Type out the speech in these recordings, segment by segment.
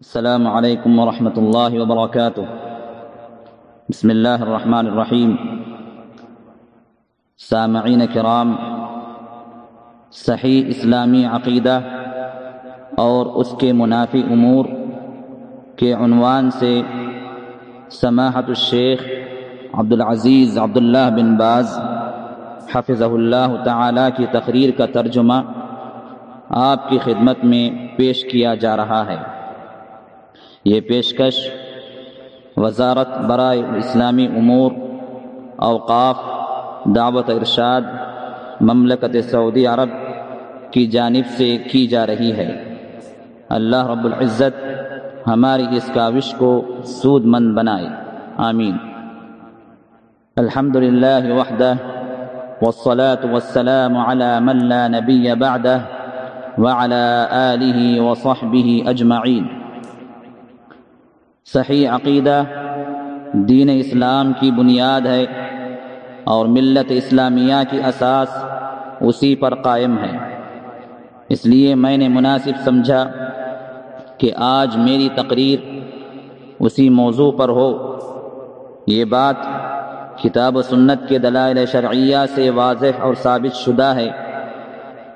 السلام عليكم ورحمة الله وبركاته بسم الله الرحمن الرحيم سامعین کرام، صحیح اسلامی عقیدہ اور اس کے منافی امور کے عنوان سے سماحت الشیخ عبدالعزیز عبداللہ بن باز حفظہ اللہ تعالی کی تقریر کا ترجمہ آپ کی خدمت میں پیش کیا جا رہا ہے۔ یہ پیشکش، وزارت برائے اسلامی امور، اوقاف، دعوت ارشاد، مملکت سعودی عرب کی جانب سے کی جا رہی ہے۔ اللہ رب العزت ہماری اس کاوش کو سود مند بنائے۔ آمین۔ الحمد للہ وحدہ، والصلاة والسلام على من لا نبی بعدہ وعلى آلہ وصحبہ اجمعین۔ صحیح عقیدہ دین اسلام کی بنیاد ہے اور ملت اسلامیہ کی اساس اسی پر قائم ہے۔ اس لیے میں نے مناسب سمجھا کہ آج میری تقریر اسی موضوع پر ہو۔ یہ بات کتاب و سنت کے دلائل شرعیہ سے واضح اور ثابت شدہ ہے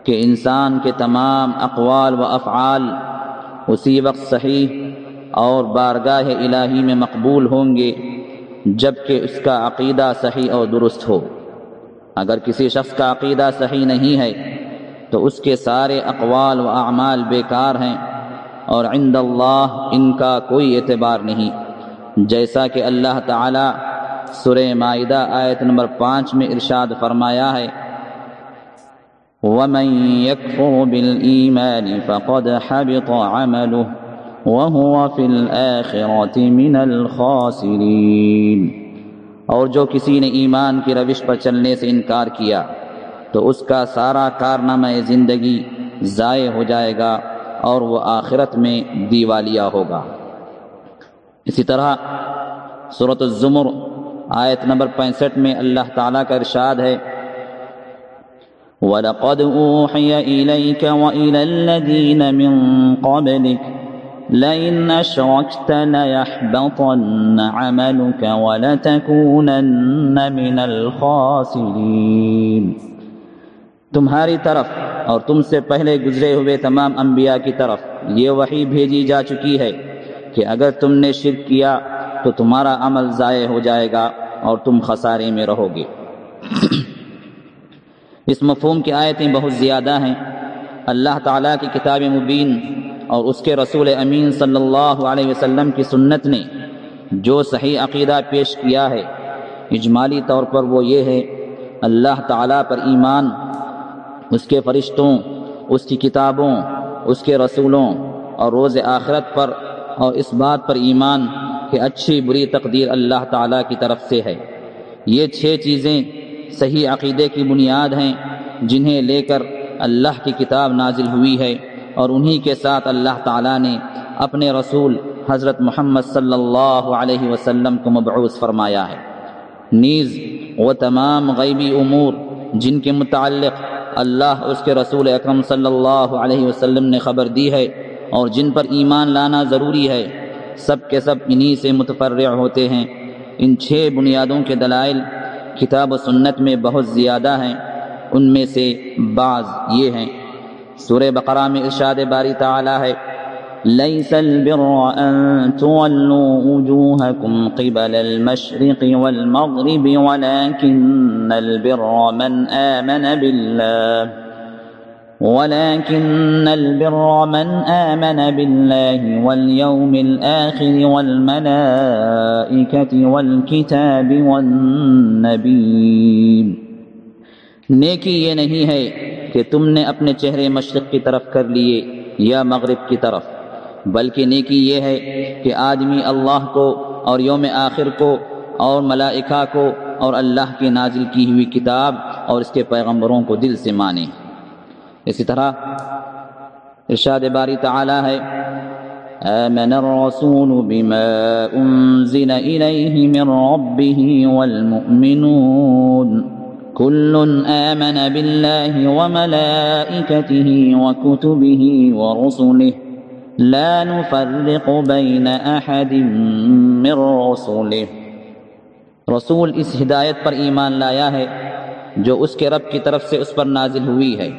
کہ انسان کے تمام اقوال و افعال اسی وقت صحیح اور بارگاہ الہی میں مقبول ہوں گے جبکہ اس کا عقیدہ صحیح اور درست ہو۔ اگر کسی شخص کا عقیدہ صحیح نہیں ہے، تو اس کے سارے اقوال و اعمال بیکار ہیں اور عند اللہ ان کا کوئی اعتبار نہیں۔ جیسا کہ اللہ تعالی سورہ معدہ آیت نمبر پانچ میں ارشاد فرمایا ہے، وَمَن يَكْفُرُ بِالْإِيمَانِ فَقَدْ حَبِطَ عَمَلُهُ۔ وَهُوَ فِي الْآخِرَةِ مِنَ الْخَاسِرِينَ۔ اور جو کسی نے ایمان کی روش پر چلنے سے انکار کیا، تو اس کا سارا کارنامہ زندگی ضائع ہو جائے گا اور وہ آخرت میں دیوالیہ ہوگا۔ اسی طرح صورت الزمر آیت نمبر پینسٹھ میں اللہ تعالیٰ کا ارشاد ہے، وَلَقَدْ أُوحِيَ إِلَيْكَ وَإِلَى الَّذِينَ مِن قَبْلِكَ لئن أشركت ليحبطن عملك ولتكونن من الخاسرين۔ تمہاری طرف اور تم سے پہلے گزرے ہوئے تمام انبیاء کی طرف یہ وحی بھیجی جا چکی ہے کہ اگر تم نے شرک کیا تو تمہارا عمل ضائع ہو جائے گا اور تم خسارے میں رہو گے۔ اس مفہوم کی آیتیں بہت زیادہ ہیں۔ اللہ تعالیٰ کی کتاب مبین اور اس کے رسول امین صلی اللہ علیہ وسلم کی سنت نے جو صحیح عقیدہ پیش کیا ہے، اجمالی طور پر وہ یہ ہے، اللہ تعالیٰ پر ایمان، اس کے فرشتوں، اس کی کتابوں، اس کے رسولوں اور روز آخرت پر اور اس بات پر ایمان کہ اچھی بری تقدیر اللہ تعالیٰ کی طرف سے ہے۔ یہ چھ چیزیں صحیح عقیدے کی بنیاد ہیں، جنہیں لے کر اللہ کی کتاب نازل ہوئی ہے۔ اور انہی کے ساتھ اللہ تعالیٰ نے اپنے رسول حضرت محمد صلی اللہ علیہ وسلم کو مبعوث فرمایا ہے۔ نیز وہ تمام غیبی امور جن کے متعلق اللہ اس کے رسول اکرم صلی اللہ علیہ وسلم نے خبر دی ہے اور جن پر ایمان لانا ضروری ہے، سب کے سب انہی سے متفرع ہوتے ہیں۔ ان چھ بنیادوں کے دلائل کتاب و سنت میں بہت زیادہ ہیں۔ ان میں سے بعض یہ ہیں۔ سورہ بقرہ میں ارشاد باری تعالی ہے ليس البر أن تولوا وجوهكم قبل المشرق والمغرب ولكن البر من آمن بالله ولكن البر من آمن بالله واليوم الآخر والملائكة والكتاب والنبيين نیکی یہ نہیں ہے کہ تم نے اپنے چہرے مشرق کی طرف کر لیے یا مغرب کی طرف، بلکہ نیکی یہ ہے کہ آدمی اللہ کو اور یوم آخر کو اور ملائکہ کو اور اللہ کی نازل کی ہوئی کتاب اور اس کے پیغمبروں کو دل سے مانے۔ اسی طرح ارشاد باری تعالی ہے، آمن الرسول بما انزل الیہ من ربه والمؤمنون۔ كل آمن بالله وملائكته وكتبه ورسله لا نفرق بين أحد من رسوله رسول اس ہدایت پر ایمان لایا ہے جو اس کے رب کی طرف سے اس پر نازل ہوئی ہے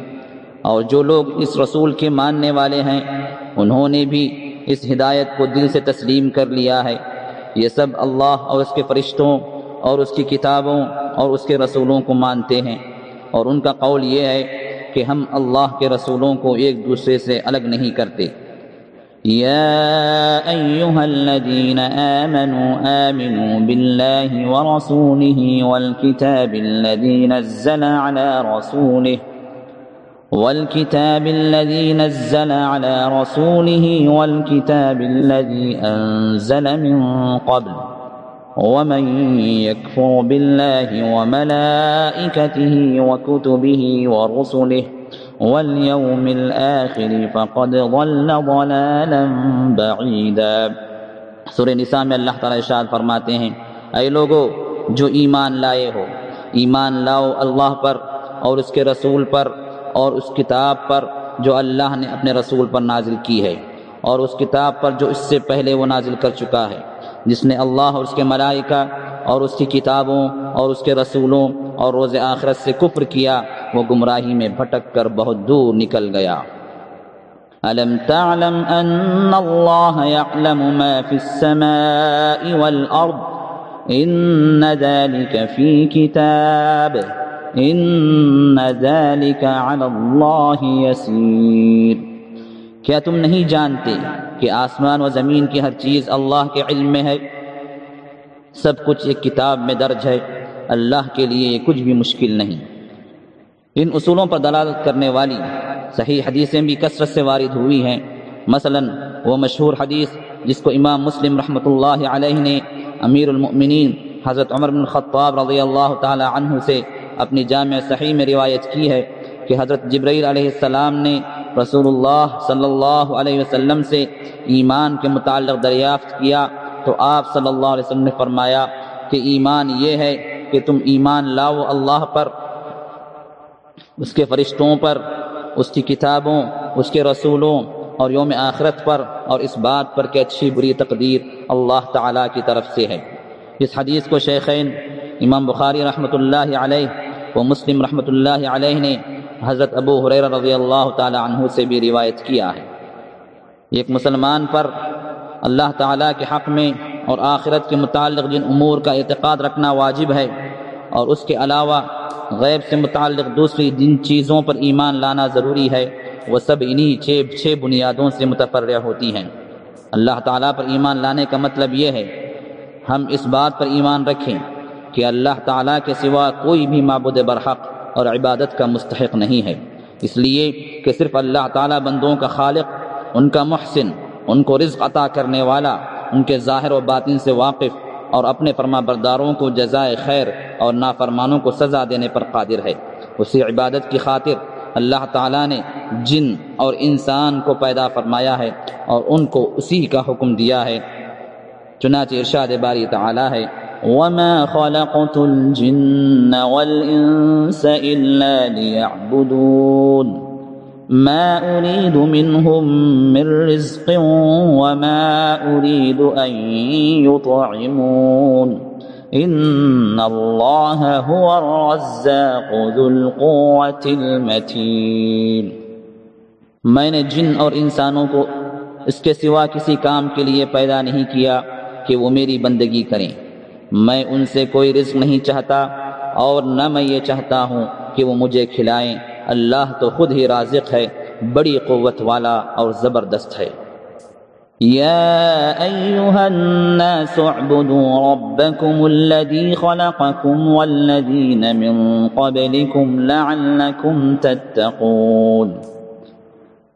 اور جو لوگ اس رسول کے ماننے والے ہیں، انہوں نے بھی اس ہدایت کو دل سے تسلیم کر لیا ہے۔ یہ سب اللہ اور اس کے فرشتوں اور اس کی کتابوں اور اس کے رسولوں کو مانتے ہیں۔ اور ان کا قول یہ ہے کہ ہم اللہ کے رسولوں کو ایک دوسرے سے الگ نہیں کرتے۔ يا أيها الذين آمنوا آمنوا بالله ورسوله والكتاب الذي نزل على رسوله والكتاب الذي نزل على رسوله والكتاب الذي أنزل من قبل۔ ومن يكفر بالله وملائكته وكتبه ورسله واليوم الآخر فقد ضل ضلالا بعيدا۔ سورہ نساء میں اللہ تعالی ارشاد فرماتے ہیں، اے لوگو، جو ایمان لائے ہو، ایمان لاؤ اللہ پر اور اس کے رسول پر اور اس کتاب پر جو اللہ نے اپنے رسول پر نازل کی ہے، اور اس کتاب پر جو اس سے پہلے وہ نازل کر چکا ہے۔ جس نے اللہ اور اس کے ملائکہ اور اس کی کتابوں اور اس کے رسولوں اور روز آخرت سے کفر کیا، وہ گمراہی میں بھٹک کر بہت دور نکل گیا۔ ألم تعلم أن الله يعلم ما في السماء والأرض؟ إن ذلك في كتاب۔ إن ذلك على الله يسير۔ کیا تم نہیں جانتے کہ آسمان و زمین کی ہر چیز اللہ کے علم میں ہے۔ سب کچھ ایک کتاب میں درج ہے۔ اللہ کے لیے کچھ بھی مشکل نہیں۔ ان اصولوں پر دلالت کرنے والی صحیح حدیثیں بھی کثرت سے وارد ہوئی ہیں۔ مثلا وہ مشہور حدیث جس کو امام مسلم رحمۃ اللہ علیہ نے امیر المؤمنین حضرت عمر بن خطاب رضی اللہ تعالی عنہ سے اپنی جامع صحیح میں روایت کی ہے۔ کہ حضرت جبرائیل علیہ السلام نے رسول اللہ صلی اللہ علیہ وسلم سے ایمان کے متعلق دریافت کیا تو آپ صلی اللہ علیہ وسلم نے فرمایا کہ ایمان یہ ہے کہ تم ایمان لاؤ اللہ پر، اس کے فرشتوں پر، اس کی کتابوں، اس کے رسولوں اور یوم آخرت پر، اور اس بات پر کہ اچھی بری تقدیر اللہ تعالیٰ کی طرف سے ہے۔ اس حدیث کو شیخین امام بخاری رحمۃ اللہ علیہ و مسلم رحمۃ اللہ علیہ نے حضرت ابو حریر رضی اللہ تعالی عنہ سے بھی روایت کیا ہے۔ ایک مسلمان پر اللہ تعالیٰ کے حق میں اور آخرت کے متعلق جن امور کا اعتقاد رکھنا واجب ہے اور اس کے علاوہ غیب سے متعلق دوسری جن چیزوں پر ایمان لانا ضروری ہے، وہ سب انہی چھ چھ بنیادوں سے متفرع ہوتی ہیں۔ اللہ تعالیٰ پر ایمان لانے کا مطلب یہ ہے، ہم اس بات پر ایمان رکھیں کہ اللہ تعالیٰ کے سوا کوئی بھی معبود برحق اور عبادت کا مستحق نہیں ہے۔ اس لیے کہ صرف اللہ تعالیٰ بندوں کا خالق، ان کا محسن، ان کو رزق عطا کرنے والا، ان کے ظاہر و باطن سے واقف اور اپنے فرما برداروں کو جزائے خیر اور نافرمانوں کو سزا دینے پر قادر ہے۔ اسی عبادت کی خاطر اللہ تعالیٰ نے جن اور انسان کو پیدا فرمایا ہے اور ان کو اسی کا حکم دیا ہے۔ چنانچہ ارشاد باری تعالیٰ ہے وما خلقت الجن والإنس إلا ليعبدون ما أريد منهم من رزق وما أريد أن يطعمون إن الله هو الرزاق ذو القوة المتين میں نے جن اور انسانوں کو اس کے سوا کسی کام کے لیے پیدا نہیں کیا کہ وہ میری بندگی کریں۔ میں ان سے کوئی رزق نہیں چاہتا اور نہ میں یہ چاہتا ہوں کہ وہ مجھے کھلائیں۔ اللہ تو خود ہی رازق ہے، بڑی قوت والا اور زبردست ہے۔ يا أيها الناس اعبدوا ربكم الذي خلقكم والذين من قبلكم لعلكم تتقون۔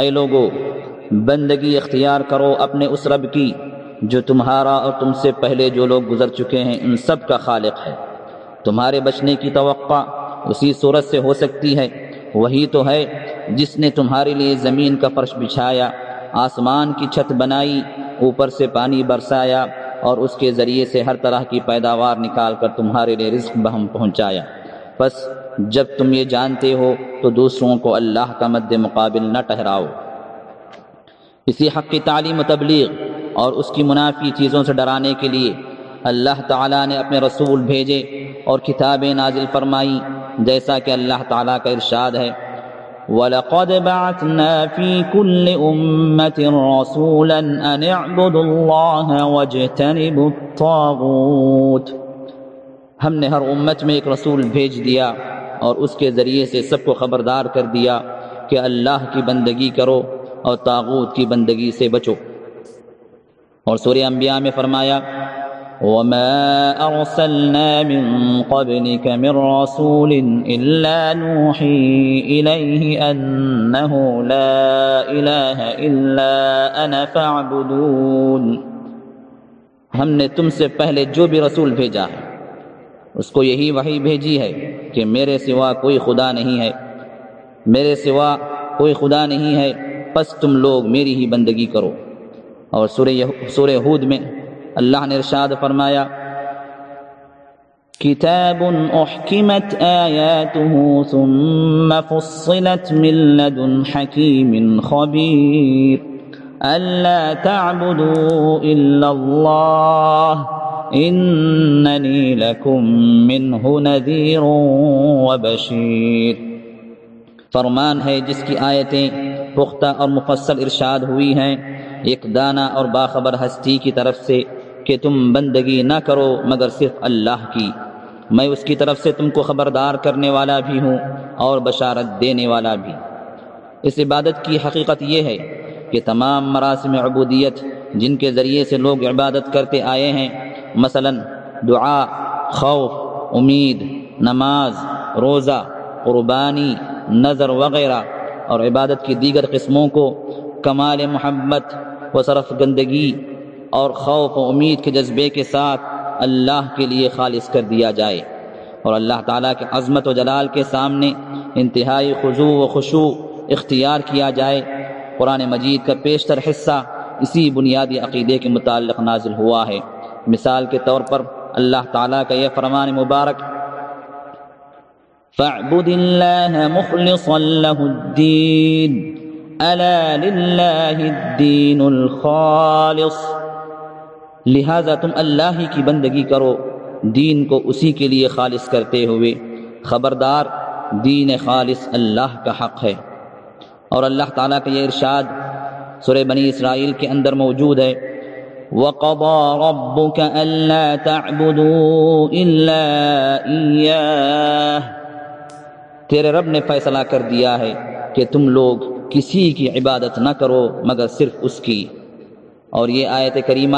اے لوگو، بندگی اختیار کرو اپنے اس رب کی، جو تمہارا اور تم سے پہلے جو لوگ گزر چکے ہیں، ان سب کا خالق ہے۔ تمہارے بچنے کی توقع اسی صورت سے ہو سکتی ہے۔ وہی تو ہے جس نے تمہارے لیے زمین کا فرش بچھایا، آسمان کی چھت بنائی، اوپر سے پانی برسایا، اور اس کے ذریعے سے ہر طرح کی پیداوار نکال کر تمہارے لیے رزق بہم پہنچایا۔ بس جب تم یہ جانتے ہو تو دوسروں کو اللہ کا مد مقابل نہ ٹہراؤ اسی حق کی تعلیم و تبلیغ اور اس کی منافی چیزوں سے ڈرانے کے لیے اللہ تعالیٰ نے اپنے رسول بھیجے اور کتابیں نازل فرمائی جیسا کہ اللہ تعالیٰ کا ارشاد ہے۔ وَلَقَدْ بَعَثْنَا فِي كُلِّ أُمَّةٍ رَسُولًا أَنِ اعْبُدُوا اللَّهَ وَاجْتَنِبُوا الطَّاغُوتَ۔ ہم نے ہر امت میں ایک رسول بھیج دیا۔ اور اس کے ذریعے سے سب کو خبردار کر دیا کہ اللہ کی بندگی کرو اور تاغوت کی بندگی سے بچو۔ اور سورہ انبیاء میں فرمایا، وما أرسلنا من قبلك من رسول إلا نوحي إليه أنه لا إله إلا أنا فاعبدون۔ ہم نے تم سے پہلے جو بھی رسول بھیجا ہے اس کو یہی وحی بھیجی ہے کہ میرے سوا کوئی خدا نہیں ہے۔ میرے سوا کوئی خدا نہیں ہے۔ پس تم لوگ میری ہی بندگی کرو۔ اور سورہ سورہ ہود میں اللہ نے ارشاد فرمایا كتاب أحكمت آياته ثم فصلت من لدن حكيم خبير ألا تعبدوا إلا الله إنني لكم منه نذير وبشير۔ فرمان ہے جس کی آیتیں پختہ اور مفصل ارشاد ہوئی ہیں، ایک دانہ اور باخبر ہستی کی طرف سے کہ تم بندگی نہ کرو مگر صرف اللہ کی۔ میں اس کی طرف سے تم کو خبردار کرنے والا بھی ہوں اور بشارت دینے والا بھی۔ اس عبادت کی حقیقت یہ ہے کہ تمام مراسم عبودیت جن کے ذریعے سے لوگ عبادت کرتے آئے ہیں مثلا دعا، خوف، امید، نماز، روزہ، قربانی، نظر وغیرہ، اور عبادت کی دیگر قسموں کو کمال محبت و صرف گندگی اور خوف و امید کے جذبے کے ساتھ اللہ کے لیے خالص کر دیا جائے۔ اور اللہ تعالیٰ کے عظمت و جلال کے سامنے انتہائی خضوع و خشوع اختیار کیا جائے۔ قرآن مجید کا بیشتر حصہ اسی بنیادی عقیدے کے متعلق نازل ہوا ہے۔ مثال کے طور پر اللہ تعالیٰ کا یہ فرمان مبارک، فاعبد الله مخلصا له الدين ألا لله الدين الخالص۔ لہذا تم اللہ ہی کی بندگی کرو، دین کو اسی کے لیے خالص کرتے ہوئے۔ خبردار، دین خالص اللہ کا حق ہے۔ اور اللہ تعالیٰ کا یہ ارشاد سورہ بنی اسرائیل کے اندر موجود ہے۔ وَقَضَى رَبُّكَ أَلَّا تَعْبُدُوا إِلَّا إِيَّاهِ. تیرے رب نے فیصلہ کر دیا ہے کہ تم لوگ کسی کی عبادت نہ کرو مگر صرف اس کی۔ اور یہ آیت کریمہ،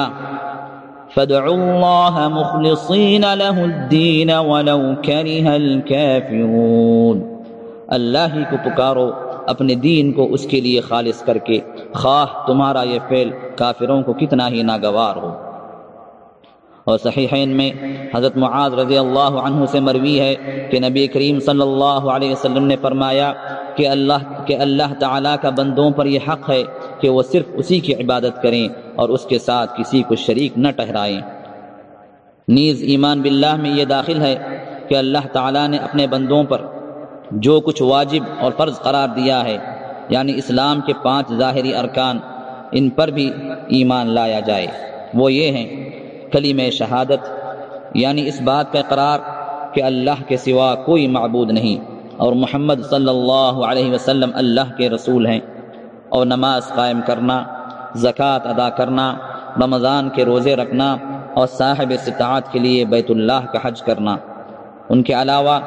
فادعوا الله مخلصين له الدين ولو كره الكافرون۔ اللہ ہی کو پکارو اپنے دین کو اس کے لیے خالص کر کے، خواہ تمہارا یہ فعل کافروں کو کتنا ہی ناگوار ہو۔ اور صحیحین میں حضرت معاذ رضی اللہ عنہ سے مروی ہے کہ نبی کریم صلی اللہ علیہ وسلم نے فرمایا کہ اللہ کہ اللہ تعالیٰ کا بندوں پر یہ حق ہے کہ وہ صرف اسی کی عبادت کریں اور اس کے ساتھ کسی کو شریک نہ ٹہرائیں نیز ایمان باللہ میں یہ داخل ہے کہ اللہ تعالیٰ نے اپنے بندوں پر جو کچھ واجب اور فرض قرار دیا ہے یعنی اسلام کے پانچ ظاہری ارکان، ان پر بھی ایمان لایا جائے۔ وہ یہ ہیں کلیم شہادت یعنی اس بات کا قرار کہ اللہ کے سوا کوئی معبود نہیں، اور محمد صلی اللہ علیہ وسلم اللہ کے رسول ہیں۔ اور نماز قائم کرنا، زکوٰۃ ادا کرنا، رمضان کے روزے رکھنا، اور صاحب استطاعت کے لیے بیت اللہ کا حج کرنا۔ ان کے علاوہ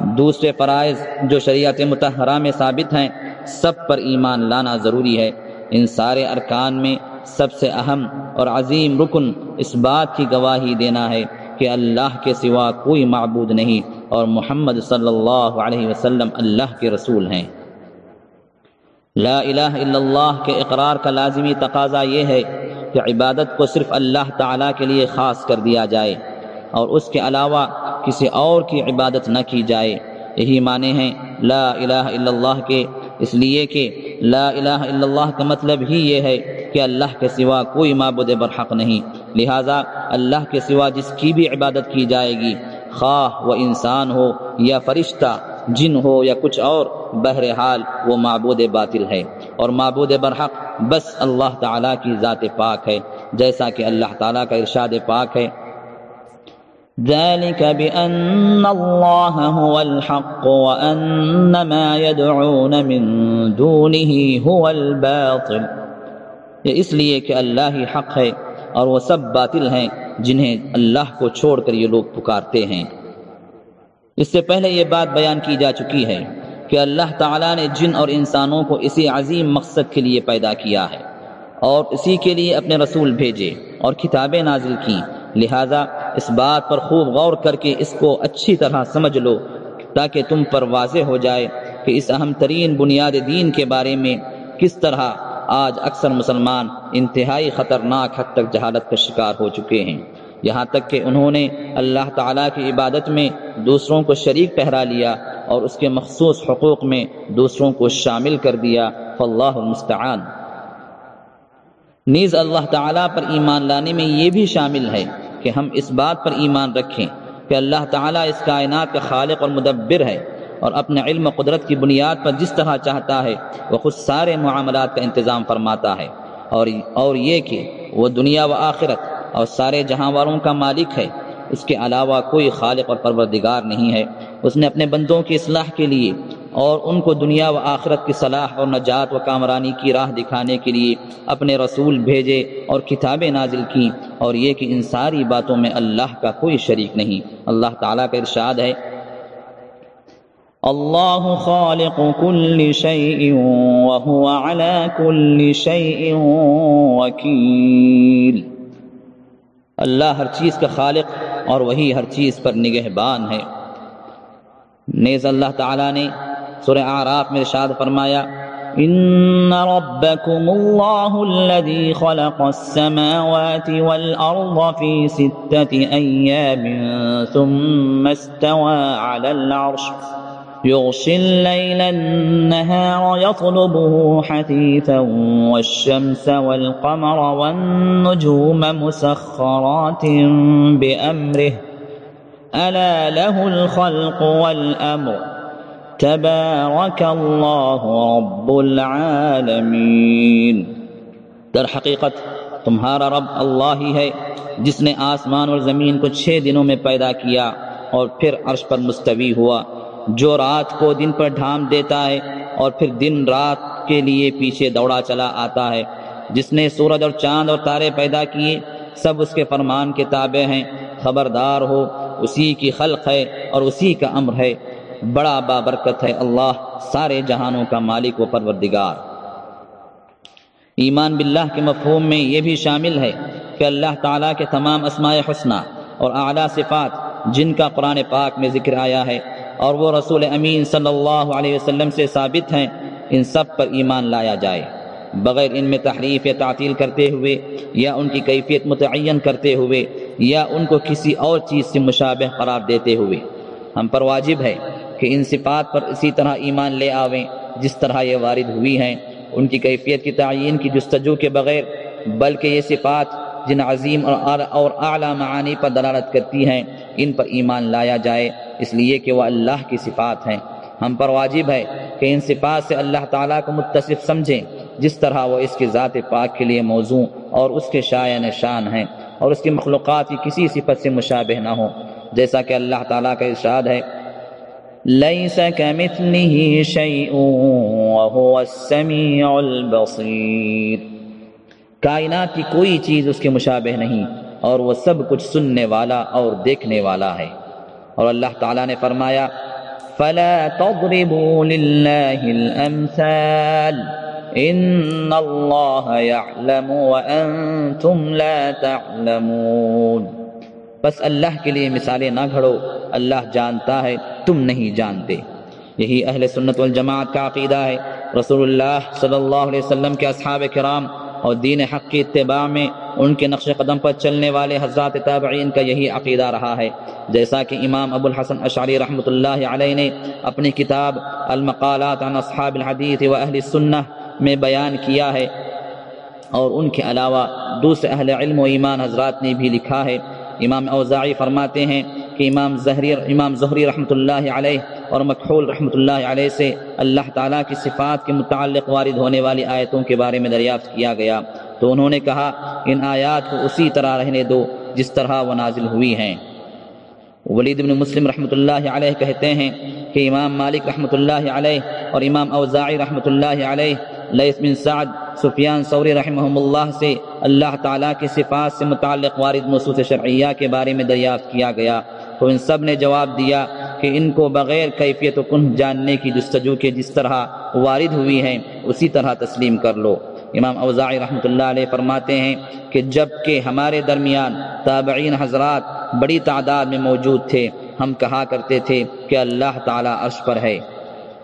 دوسرے فرائض جو شریعت متحرہ میں ثابت ہیں، سب پر ایمان لانا ضروری ہے۔ ان سارے ارکان میں سب سے اہم اور عظیم رکن اس بات کی گواہی دینا ہے کہ اللہ کے سوا کوئی معبود نہیں اور محمد صلی اللہ علیہ وسلم اللہ کے رسول ہیں۔ لا الہ الا اللہ کے اقرار کا لازمی تقاضا یہ ہے کہ عبادت کو صرف اللہ تعالیٰ کے لیے خاص کر دیا جائے۔ اور اس کے علاوہ کسی اور کی عبادت نہ کی جائے۔ یہی معنی ہیں لا الہ الا اللہ کے۔ اس لیے کہ لا الہ الا اللہ کا مطلب ہی یہ ہے کہ اللہ کے سوا کوئی معبود برحق نہیں۔ لہٰذا اللہ کے سوا جس کی بھی عبادت کی جائے گی، خواہ وہ انسان ہو یا فرشتہ، جن ہو یا کچھ اور، بہرحال وہ معبود باطل ہے۔ اور معبود برحق بس اللہ تعالیٰ کی ذات پاک ہے۔ جیسا کہ اللہ تعالیٰ کا ارشاد پاک ہے۔ ذلك بأن الله هو الحق وأن ما يدعون من دونه هو الباطل. یہ اس لیے کہ اللہ ہی حق ہے اور وہ سب باطل ہیں جنہیں اللہ کو چھوڑ کر یہ لوگ پکارتے ہیں۔ اس سے پہلے یہ بات بیان کی جا چکی ہے کہ اللہ تعالیٰ نے جن اور انسانوں کو اسی عظیم مقصد کے لیے پیدا کیا ہے اور اسی کے لیے اپنے رسول بھیجے اور کتابیں نازل کی لہذا اس بات پر خوب غور کر کے اس کو اچھی طرح سمجھ لو، تاکہ تم پر واضح ہو جائے کہ اس اہم ترین بنیاد دین کے بارے میں کس طرح آج اکثر مسلمان انتہائی خطرناک حد تک جہالت کا شکار ہو چکے ہیں۔ یہاں تک کہ انہوں نے اللہ تعالیٰ کی عبادت میں دوسروں کو شریک ٹھہرا لیا اور اس کے مخصوص حقوق میں دوسروں کو شامل کر دیا۔ فاللہ المستعان۔ نیز اللہ تعالیٰ پر ایمان لانے میں یہ بھی شامل ہے کہ ہم اس بات پر ایمان رکھیں کہ اللہ تعالیٰ اس کائنات کا خالق اور مدبر ہے اور اپنے علم و قدرت کی بنیاد پر جس طرح چاہتا ہے وہ خود سارے معاملات کا انتظام فرماتا ہے اور اور یہ کہ وہ دنیا و آخرت اور سارے جہاں والوں کا مالک ہے، اس کے علاوہ کوئی خالق اور پروردگار نہیں ہے۔ اس نے اپنے بندوں کی اصلاح کے لیے اور ان کو دنیا و آخرت کی صلاح اور نجات و کامرانی کی راہ دکھانے کے لیے اپنے رسول بھیجے اور کتابیں نازل کی اور یہ کہ ان ساری باتوں میں اللہ کا کوئی شریک نہیں۔ اللہ تعالیٰ کا ارشاد ہے۔ اللہ خالق كل شيء وهو على كل شيء وكيل اللہ ہر چیز کا خالق اور وہی ہر چیز پر نگہبان ہے۔ نیز اللہ تعالیٰ نے سورہ آراف میں ارشاد فرمایا ان ربكم الله الذي خلق السماوات والارض في سته ايام ثم استوى على العرش يغشي الليل النهار يطلبه حثيثا والشمس والقمر والنجوم مسخرات بأمره ألا له الخلق والأمر تبارك الله رب العالمين در حقیقت تمہارا رب اللہ ہی ہے، جس نے آسمان اور زمین کو چھ دنوں میں پیدا کیا اور پھر عرش پر مستوی ہوا، جو رات کو دن پر ڈھام دیتا ہے اور پھر دن رات کے لیے پیچھے دوڑا چلا آتا ہے۔ جس نے سورج اور چاند اور تارے پیدا کیے، سب اس کے فرمان کے تابع ہیں۔ خبردار ہو، اسی کی خلق ہے اور اسی کا امر ہے۔ بڑا بابرکت ہے اللہ سارے جہانوں کا مالک و پروردگار۔ ایمان باللہ کے مفہوم میں یہ بھی شامل ہے کہ اللہ تعالیٰ کے تمام اسماء حسنہ اور اعلیٰ صفات جن کا قرآن پاک میں ذکر آیا ہے اور وہ رسول امین صلی اللہ علیہ وسلم سے ثابت ہیں، ان سب پر ایمان لایا جائے۔ بغیر ان میں تحریف یا تعطیل کرتے ہوئے یا ان کی کیفیت متعین کرتے ہوئے یا ان کو کسی اور چیز سے مشابہ قرار دیتے ہوئے۔ ہم پر واجب ہے کہ ان صفات پر اسی طرح ایمان لے آویں، جس طرح یہ وارد ہوئی ہیں۔ ان کی کیفیت کی تعین کی جستجو کے بغیر، بلکہ یہ صفات جن عظیم اور اعلیٰ معانی پر دلالت کرتی ہیں، ان پر ایمان لایا جائے۔ اس لیے کہ وہ اللہ کی صفات ہیں۔ ہم پر واجب ہے کہ ان صفات سے اللہ تعالیٰ کو متصف سمجھیں، جس طرح وہ اس کی ذات پاک کے لیے موضوع اور اس کے شاع نشان ہیں، اور اس کی مخلوقات کی کسی صفت سے مشابہ نہ ہو جیسا کہ اللہ تعالیٰ کا ارشاد ہے ليس كمثله شيء وهو السميع البصير. کائنات کی کوئی چیز اس کے مشابہ نہیں اور وہ سب کچھ سننے والا اور دیکھنے والا ہے۔ اور اللہ تعالیٰ نے فرمایا، فلا تضربوا لله الامثال ان اللہ يعلم وانتم لا تعلمون۔ بس اللہ کے لیے مثالیں نہ گھڑو۔ اللہ جانتا ہے، تم نہیں جانتے۔ یہی اہل سنت والجماعت کا عقیدہ ہے۔ رسول اللہ صلی اللہ علیہ وسلم کے اصحاب کرام اور دین حق کی اتباع میں ان کے نقش قدم پر چلنے والے حضرات تابعین کا یہی عقیدہ رہا ہے۔ جیسا کہ امام ابو الحسن اشعری رحمۃ اللہ علیہ نے اپنی کتاب المقالات عن اصحاب الحدیث و اہل السنہ میں بیان کیا ہے۔ اور ان کے علاوہ دوسرے اہل علم و ایمان حضرات نے بھی لکھا ہے۔ امام اوزاعی فرماتے ہیں کہ امام زہری امام ظہری رحمۃ اللہ علیہ اور مکحول رحمۃ اللہ علیہ سے اللہ تعالیٰ کی صفات کے متعلق وارد ہونے والی آیتوں کے بارے میں دریافت کیا گیا۔ تو انہوں نے کہا، ان آیات کو اسی طرح رہنے دو جس طرح وہ نازل ہوئی ہیں۔ ولید بن مسلم رحمۃ اللہ علیہ کہتے ہیں کہ امام مالک رحمۃ اللہ علیہ اور امام اوزاعی رحمۃ اللہ علیہ لیث بن سعد، سفیان سوری رحمہ اللہ سے اللہ تعالیٰ کی صفات سے متعلق وارد نصوص شرعیہ کے بارے میں دریافت کیا گیا۔ تو ان سب نے جواب دیا کہ ان کو بغیر کیفیت و کن جاننے کی جستجو کے جس طرح وارد ہوئی ہیں، اسی طرح تسلیم کر لو۔ امام اوزاعی رحمۃ اللہ علیہ فرماتے ہیں کہ جبکہ ہمارے درمیان تابعین حضرات بڑی تعداد میں موجود تھے، ہم کہا کرتے تھے کہ اللہ تعالیٰ عرش پر ہے۔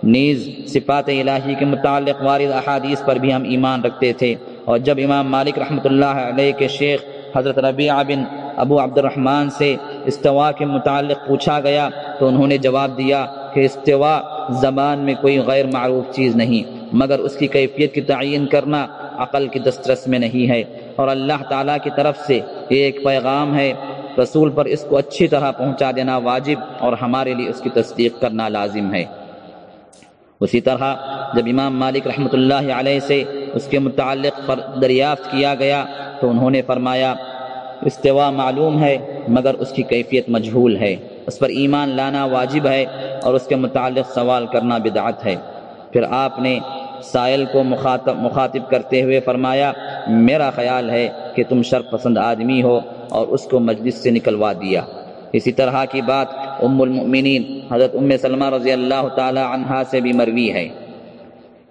نیز صفات الہی کے متعلق وارد احادیث پر بھی ہم ایمان رکھتے تھے۔ اور جب امام مالک رحمۃ اللہ علیہ کے شیخ حضرت ربیعہ بن ابو عبد الرحمن سے استوا کے متعلق پوچھا گیا تو انہوں نے جواب دیا کہ استوا زبان میں کوئی غیر معروف چیز نہیں، مگر اس کی کیفیت کی تعین کرنا عقل کی دسترس میں نہیں ہے۔ اور اللہ تعالیٰ کی طرف سے یہ ایک پیغام ہے، رسول پر اس کو اچھی طرح پہنچا دینا واجب اور ہمارے لیے اس کی تصدیق کرنا لازم ہے۔ اسی طرح جب امام مالک رحمۃ اللہ علیہ سے اس کے متعلق دریافت کیا گیا تو انہوں نے فرمایا استوا معلوم ہے مگر اس کی کیفیت مجہول ہے، اس پر ایمان لانا واجب ہے اور اس کے متعلق سوال کرنا بدعت ہے۔ پھر آپ نے سائل کو مخاطب مخاطب کرتے ہوئے فرمایا، میرا خیال ہے کہ تم شرف پسند آدمی ہو اور اس کو مجلس سے نکلوا دیا۔ اسی طرح کی بات ام المؤمنین۔ حضرت ام سلمہ رضی اللہ تعالی عنہا سے بھی مروی ہے۔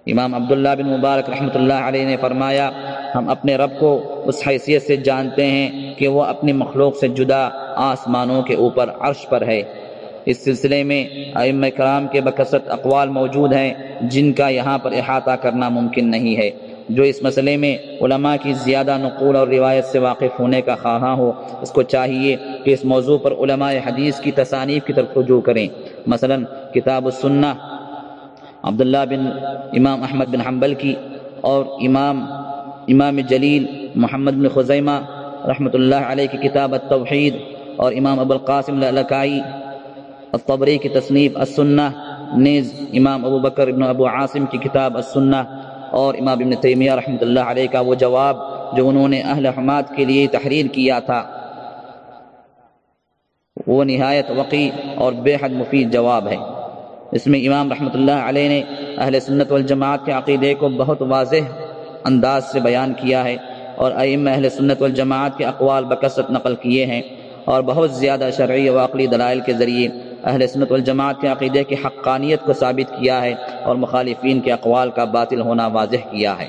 امام عبداللہ بن مبارک رحمۃ اللہ علیہ نے فرمایا، ہم اپنے رب کو اس حیثیت سے جانتے ہیں کہ وہ اپنی مخلوق سے جدا آسمانوں کے اوپر عرش پر ہے۔ اس سلسلے میں ائمہ کرام کے بکثرت اقوال موجود ہیں، جن کا یہاں پر احاطہ کرنا ممکن نہیں ہے۔ جو اس مسئلے میں علماء کی زیادہ نقول اور روایت سے واقف ہونے کا خواہاں ہو، اس کو چاہیے کہ اس موضوع پر علماء حدیث کی تصانیف کی طرف رجوع کریں۔ مثلا کتاب السنہ، عبداللہ بن امام احمد بن حنبل کی اور امام امام جلیل محمد بن خزیمہ رحمۃ اللہ علیہ کی کتاب التوحید اور امام ابو القاسم لکائی الطبری کی تصنیف السنہ، نیز امام ابو بکر ابن ابو عاصم کی کتاب السنہ اور امام ابن تیمیہ رحمۃ اللہ علیہ کا وہ جواب جو انہوں نے اہل حماد کے لیے تحریر کیا تھا۔ وہ نہایت وقی اور بے حد مفید جواب ہے۔ اس میں امام رحمۃ اللہ علیہ نے اہل سنت والجماعت کے عقیدے کو بہت واضح انداز سے بیان کیا ہے اور ائم اہل سنت والجماعت کے اقوال بکثرت نقل کیے ہیں اور بہت زیادہ شرعی و عقلی دلائل کے ذریعے اہل سنت والجماعت کے عقیدے کی حقانیت کو ثابت کیا ہے اور مخالفین کے اقوال کا باطل ہونا واضح کیا ہے۔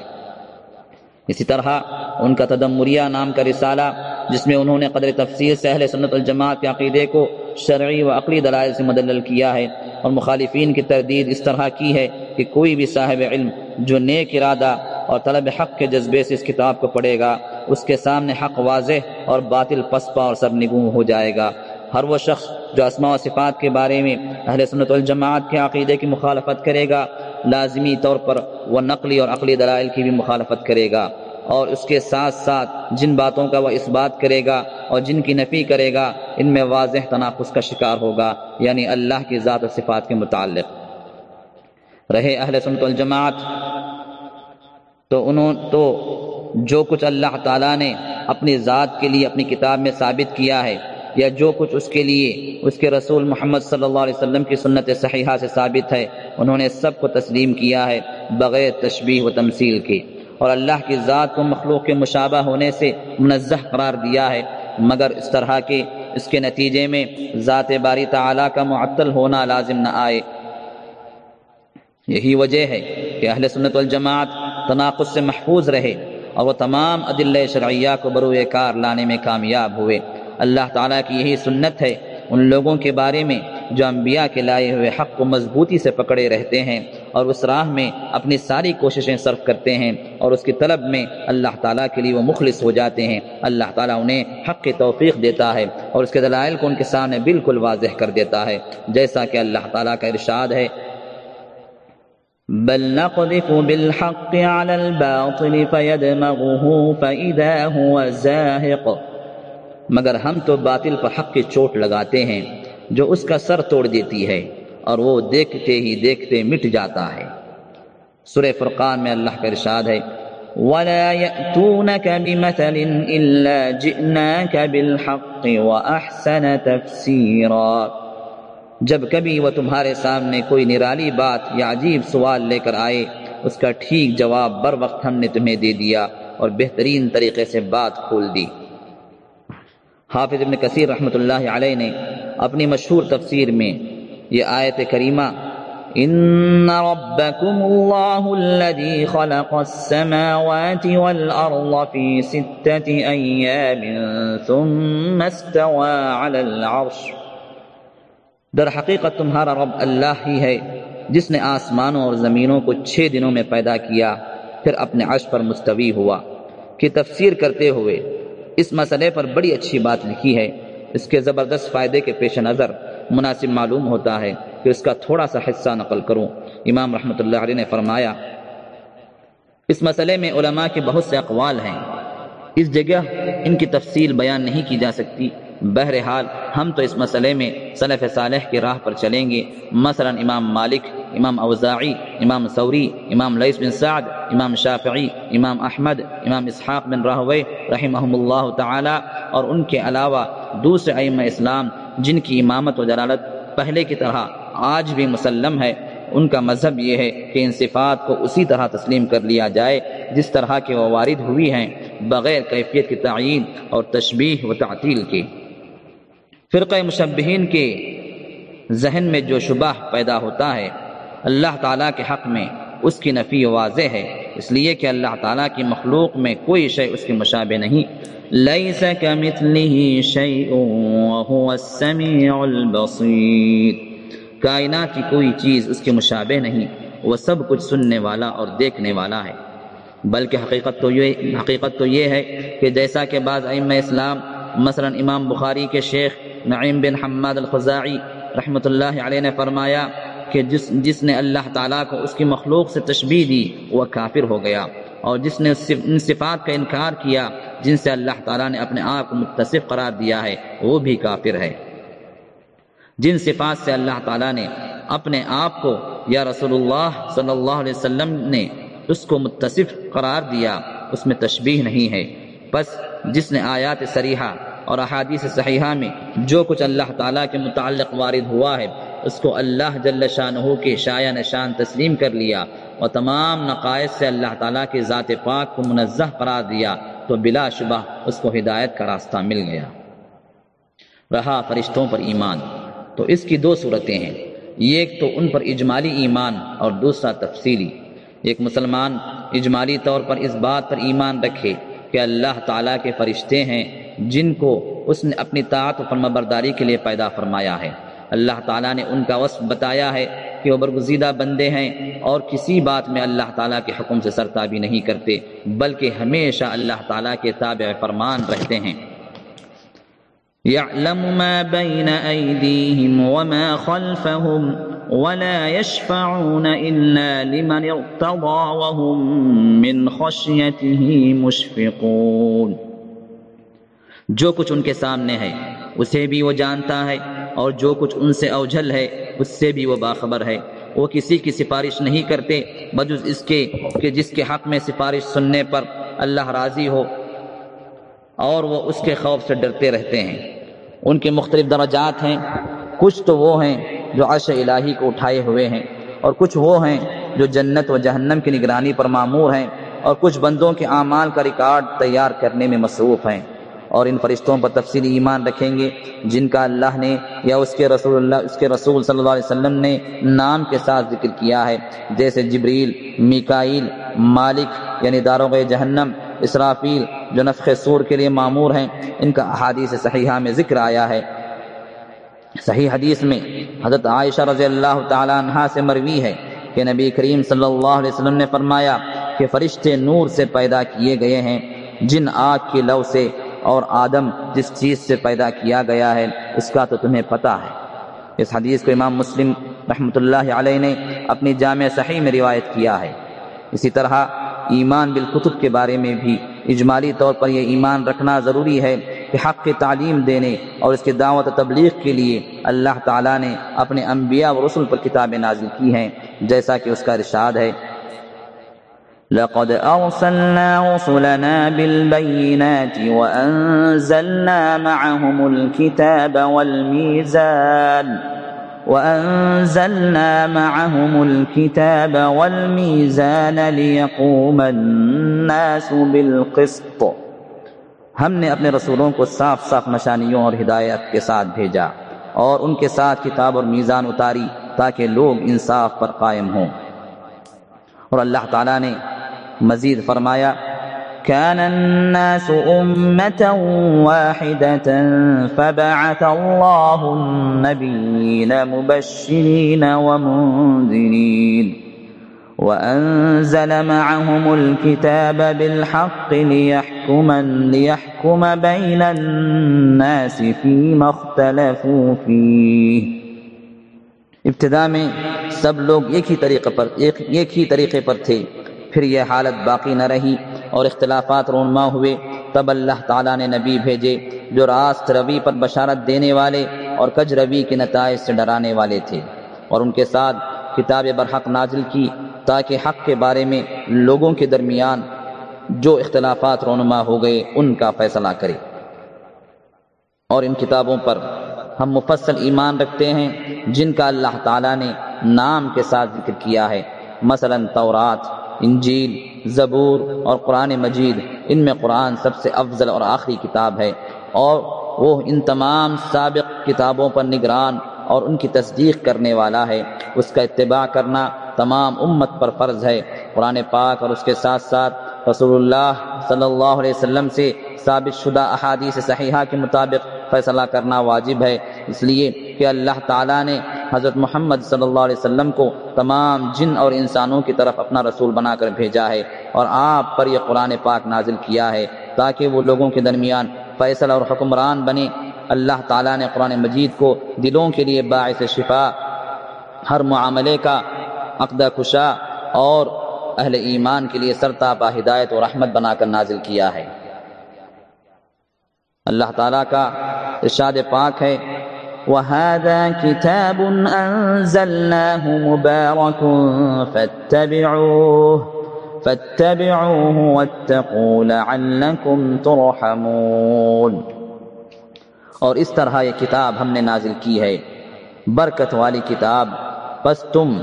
اسی طرح ان کا تدمریہ نام کا رسالہ جس میں انہوں نے قدر تفصیل سے اہل سنت الجماعت کے عقیدے کو شرعی و عقلی دلائل سے مدلل کیا ہے اور مخالفین کی تردید اس طرح کی ہے کہ کوئی بھی صاحب علم جو نیک ارادہ اور طلب حق کے جذبے سے اس کتاب کو پڑھے گا، اس کے سامنے حق واضح اور باطل پسپا اور سرنگوں ہو جائے گا۔ ہر وہ شخص جو اسماء و صفات کے بارے میں اہل سنت الجماعت کے عقیدے کی مخالفت کرے گا، لازمی طور پر وہ نقلی اور عقلی دلائل کی بھی مخالفت کرے گا اور اس کے ساتھ ساتھ جن باتوں کا وہ اس بات کرے گا اور جن کی نفی کرے گا، ان میں واضح تناقض کا شکار ہوگا یعنی اللہ کی ذات و صفات کے متعلق۔ رہے اہل سنت الجماعت تو انہوں تو جو کچھ اللہ تعالیٰ نے اپنی ذات کے لیے اپنی کتاب میں ثابت کیا ہے یا جو کچھ اس کے لیے اس کے رسول محمد صلی اللہ علیہ وسلم کی سنت صحیحہ سے ثابت ہے، انہوں نے سب کو تسلیم کیا ہے بغیر تشبیح و تمثیل کے۔ اور اللہ کی ذات کو مخلوق کے مشابہ ہونے سے منزہ قرار دیا ہے۔ مگر اس طرح کے اس کے نتیجے میں ذات باری تعالیٰ کا معطل ہونا لازم نہ آئے۔ یہی وجہ ہے کہ اہل سنت والجماعت تناقض سے محفوظ رہے اور وہ تمام عدل شرعیہ کو بروئے کار لانے میں کامیاب ہوئے۔ اللہ تعالیٰ کی یہی سنت ہے، ان لوگوں کے بارے میں جو انبیاء کے لائے ہوئے حق کو مضبوطی سے پکڑے رہتے ہیں اور اس راہ میں اپنی ساری کوششیں صرف کرتے ہیں اور اس کی طلب میں اللہ تعالیٰ کے لیے وہ مخلص ہو جاتے ہیں۔ اللہ تعالیٰ انہیں حق کی توفیق دیتا ہے اور اس کے دلائل کو ان کے سامنے بالکل واضح کر دیتا ہے۔ جیسا کہ اللہ تعالیٰ کا ارشاد ہے، بل نقذف بالحق على الباطل فيدمغه فإذا هو زاهق۔ مگر ہم تو باطل پر حق کی چوٹ لگاتے ہیں، جو اس کا سر توڑ دیتی ہے، اور وہ دیکھتے ہی دیکھتے مٹ جاتا ہے۔ سورہ فرقان میں اللہ کا ارشاد ہے، ولا يأتونك بمثل إلا جئناك بالحق وأحسن تفسيرا۔ جب کبھی وہ تمہارے سامنے کوئی نرالی بات یا عجیب سوال لے کر آئے، اس کا ٹھیک جواب بر وقت ہم نے تمہیں دے دیا اور بہترین طریقے سے بات کھول دی۔ حافظ ابن کثیر رحمۃ اللہ علیہ نے اپنی مشہور تفسیر میں یہ آیت کریمہ، ان ربكم الله الذي خلق السماوات والارض في سته ايام ثم استوى على العرش. در حقیقت تمہارا رب اللہ ہی ہے، جس نے آسمانوں اور زمینوں کو چھ دنوں میں پیدا کیا، پھر اپنے عرش پر مستوی ہوا، کہ تفسیر کرتے ہوئے اس مسئلے پر بڑی اچھی بات لکھی ہے۔ اس کے زبردست فائدے کے پیش نظر مناسب معلوم ہوتا ہے کہ اس کا تھوڑا سا حصہ نقل کروں۔ امام رحمۃ اللہ علیہ نے فرمایا، اس مسئلے میں علماء کے بہت سے اقوال ہیں۔ اس جگہ ان کی تفصیل بیان نہیں کی جا سکتی۔ بہرحال، ہم تو اس مسئلے میں صلف صالح کی راہ پر چلیں گے۔ مثلا امام مالک امام اوزاعی امام ثوری امام لئیس بن سعد امام شافعی امام احمد امام اسحاق بن راہوے رحمہم اللہ تعالی اور ان کے علاوہ دوسرے ائمہ اسلام جن کی امامت و جلالت پہلے کی طرح آج بھی مسلم ہے، ان کا مذہب یہ ہے کہ ان صفات کو اسی طرح تسلیم کر لیا جائے جس طرح کے وہ وارد ہوئی ہیں بغیر کیفیت کی تعین اور تشبیح و تعطیل کے۔ فرقہ مشبہین کے ذہن میں جو شبہ پیدا ہوتا ہے اللہ تعالیٰ کے حق میں اس کی نفی واضح ہے۔ اس لیے کہ اللہ تعالیٰ کی مخلوق میں کوئی شے اس کے مشابہ نہیں۔ لیس کمثلہ شیء وهو السمیع البصیر کائنات کی کوئی چیز اس کے مشابہ نہیں، وہ سب کچھ سننے والا اور دیکھنے والا ہے۔ بلکہ حقیقت تو یہ، حقیقت تو یہ ہے کہ جیسا کہ بعض ائمہ اسلام، مثلا امام بخاری کے شیخ نعیم بن حماد الخزاعی رحمۃ اللہ علیہ نے فرمایا کہ جس جس نے اللہ تعالیٰ کو اس کی مخلوق سے تشبیح دی، وہ کافر ہو گیا۔ اور جس نے ان صفات کا انکار کیا، جن سے اللہ تعالیٰ نے اپنے آپ کو متصف قرار دیا ہے، وہ بھی کافر ہے۔ جن صفات سے اللہ تعالیٰ نے اپنے آپ کو، یا رسول اللہ صلی اللہ علیہ وسلم نے اس کو متصف قرار دیا، اس میں تشبیح نہیں ہے۔ بس جس نے آیات سریحہ اور احادیث صحیحہ میں جو کچھ اللہ تعالیٰ کے متعلق وارد ہوا ہے اس کو اللہ جل شانہ کے شاع نشان تسلیم کر لیا اور تمام نقائص سے اللہ تعالیٰ کے ذات پاک کو منزہ قرار دیا تو بلا شبہ اس کو ہدایت کا راستہ مل گیا۔ رہا فرشتوں پر ایمان۔ تو اس کی دو صورتیں ہیں۔ ایک تو ان پر اجمالی ایمان اور دوسرا تفصیلی۔ ایک مسلمان اجمالی طور پر اس بات پر ایمان رکھے کہ اللہ تعالیٰ کے فرشتے ہیں جن کو اس نے اپنی طاعت و فرما برداری کے لیے پیدا فرمایا ہے۔ اللہ تعالیٰ نے ان کا وصف بتایا ہے کہ وہ برگزیدہ بندے ہیں اور کسی بات میں اللہ تعالیٰ کے حکم سے سرتابی نہیں کرتے، بلکہ ہمیشہ اللہ تعالیٰ کے تابع فرمان رہتے ہیں۔ يعلم ما بين أيديهم وما خلفهم ولا يشفعون إلا لمن ارتضى وهم من خشيته مشفقون۔ جو کچھ ان کے سامنے ہے، اسے بھی وہ جانتا ہے۔ اور جو کچھ ان سے اوجھل ہے، اس سے بھی وہ باخبر ہے۔ وہ کسی کی سفارش نہیں کرتے، بجز اس کے کہ جس کے حق میں سفارش سننے پر اللہ راضی ہو اور وہ اس کے خوف سے ڈرتے رہتے ہیں۔ ان کے مختلف درجات ہیں۔ کچھ تو وہ ہیں جو عرش الہی کو اٹھائے ہوئے ہیں اور کچھ وہ ہیں جو جنت و جہنم کی نگرانی پر معمور ہیں اور کچھ بندوں کے اعمال کا ریکارڈ تیار کرنے میں مصروف ہیں۔ اور ان فرشتوں پر تفصیلی ایمان رکھیں گے، جن کا اللہ نے یا اس کے رسول اللہ، اس کے رسول صلی اللہ علیہ وسلم نے نام کے ساتھ ذکر کیا ہے۔ جیسے جبریل، میکائیل، مالک یعنی داروغ جہنم، اسرافیل جو نفخ سور کے لیے معمور ہیں، ان کا احادیث صحیحہ میں ذکر آیا ہے۔ صحیح حدیث میں حضرت عائشہ رضی اللہ تعالی عنہ سے مروی ہے کہ نبی کریم صلی اللہ علیہ وسلم نے فرمایا کہ فرشتے نور سے پیدا کیے گئے ہیں، جن آگ کی لو سے اور آدم جس چیز سے پیدا کیا گیا ہے، اس کا تو تمہیں پتہ ہے۔ اس حدیث کو امام مسلم رحمۃ اللہ علیہ نے اپنی جامع صحیح میں روایت کیا ہے۔ اسی طرح ایمان بالکتب کے بارے میں بھی اجمالی طور پر یہ ایمان رکھنا ضروری ہے کہ حق کی تعلیم دینے اور اس کی دعوت تبلیغ کے لیے اللہ تعالیٰ نے اپنے انبیاء و رسول پر کتابیں نازل کی ہیں، جیسا کہ اس کا ارشاد ہے لقد أرسلنا رسلنا بالبينات وأنزلنا معهم الكتاب والميزان وأنزلنا معهم الكتاب والميزان ليقوم الناس بالقسط ہم نے اپنے رسولوں کو صاف صاف نشانیوں اور ہدایت کے ساتھ بھیجا اور ان کے ساتھ کتاب اور میزان اتاری تاکہ لوگ انصاف پر قائم ہوں اور اللہ تعالیٰ نے مزید فرمایا كان الناس أمة واحدة فبعث الله النبيين مبشرين ومنذرين وأنزل معهم الكتاب بالحق ليحكم, ليحكم بين الناس فيما اختلفوا فيه. ابتدا میں سب لوگ ایک ہی طریقے پر ایک ہی طریقے پر تھے۔ پھر یہ حالت باقی نہ رہی اور اختلافات رونما ہوئے۔ تب اللہ تعالیٰ نے نبی بھیجے جو راست روی پر بشارت دینے والے اور کج روی کے نتائج سے ڈرانے والے تھے اور ان کے ساتھ کتاب برحق نازل کی تاکہ حق کے بارے میں لوگوں کے درمیان جو اختلافات رونما ہو گئے ان کا فیصلہ کرے۔ اور ان کتابوں پر ہم مفصل ایمان رکھتے ہیں جن کا اللہ تعالیٰ نے نام کے ساتھ ذکر کیا ہے۔ مثلا تورات انجیل، زبور اور قرآن مجید۔ ان میں قرآن سب سے افضل اور آخری کتاب ہے۔ اور وہ ان تمام سابق کتابوں پر نگران اور ان کی تصدیق کرنے والا ہے۔ اس کا اتباع کرنا تمام امت پر فرض ہے۔ قرآن پاک اور اس کے ساتھ ساتھ رسول اللہ صلی اللہ علیہ وسلم سے ثابت شدہ احادیث صحیحہ کے مطابق فیصلہ کرنا واجب ہے۔ اس لیے کہ اللہ تعالیٰ نے حضرت محمد صلی اللہ علیہ وسلم کو تمام جن اور انسانوں کی طرف اپنا رسول بنا کر بھیجا ہے اور آپ پر یہ قرآن پاک نازل کیا ہے تاکہ وہ لوگوں کے درمیان فیصلہ اور حکمران بنے۔ اللہ تعالیٰ نے قرآن مجید کو دلوں کے لیے باعث شفا، ہر معاملے کا عقدہ کشا اور اہل ایمان کے لیے سرتاپا ہدایت و رحمت بنا کر نازل کیا ہے۔ اللہ تعالیٰ کا ارشاد پاک ہے وهذا كتاب أنزلناه مبارك فاتبعوه فاتبعوه واتقوا لعلكم ترحمون۔ اور اس طرح یہ کتاب ہم نے نازل کی ہے۔ برکت والی کتاب، بس تم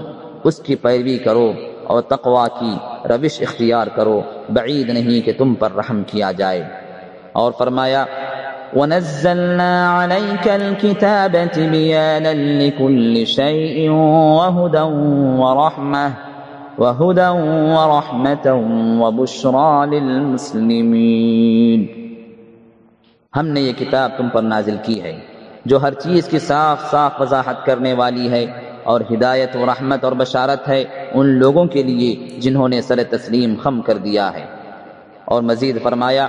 اس کی پیروی کرو اور تقوا کی روش اختیار کرو۔ بعید نہیں کہ تم پر رحم کیا جائے۔ اور فرمایا ونزلنا عليك الكتاب تبيانا لكل شيء وهدى ورحمة وهدى ورحمة وبشرى للمسلمين۔ ہم نے یہ کتاب تم پر نازل کی ہے، جو ہر چیز کی صاف صاف وضاحت کرنے والی ہے اور ہدایت و رحمت اور بشارت ہے ان لوگوں کے لیے جنہوں نے سر تسلیم خم کر دیا ہے۔ اور مزید فرمایا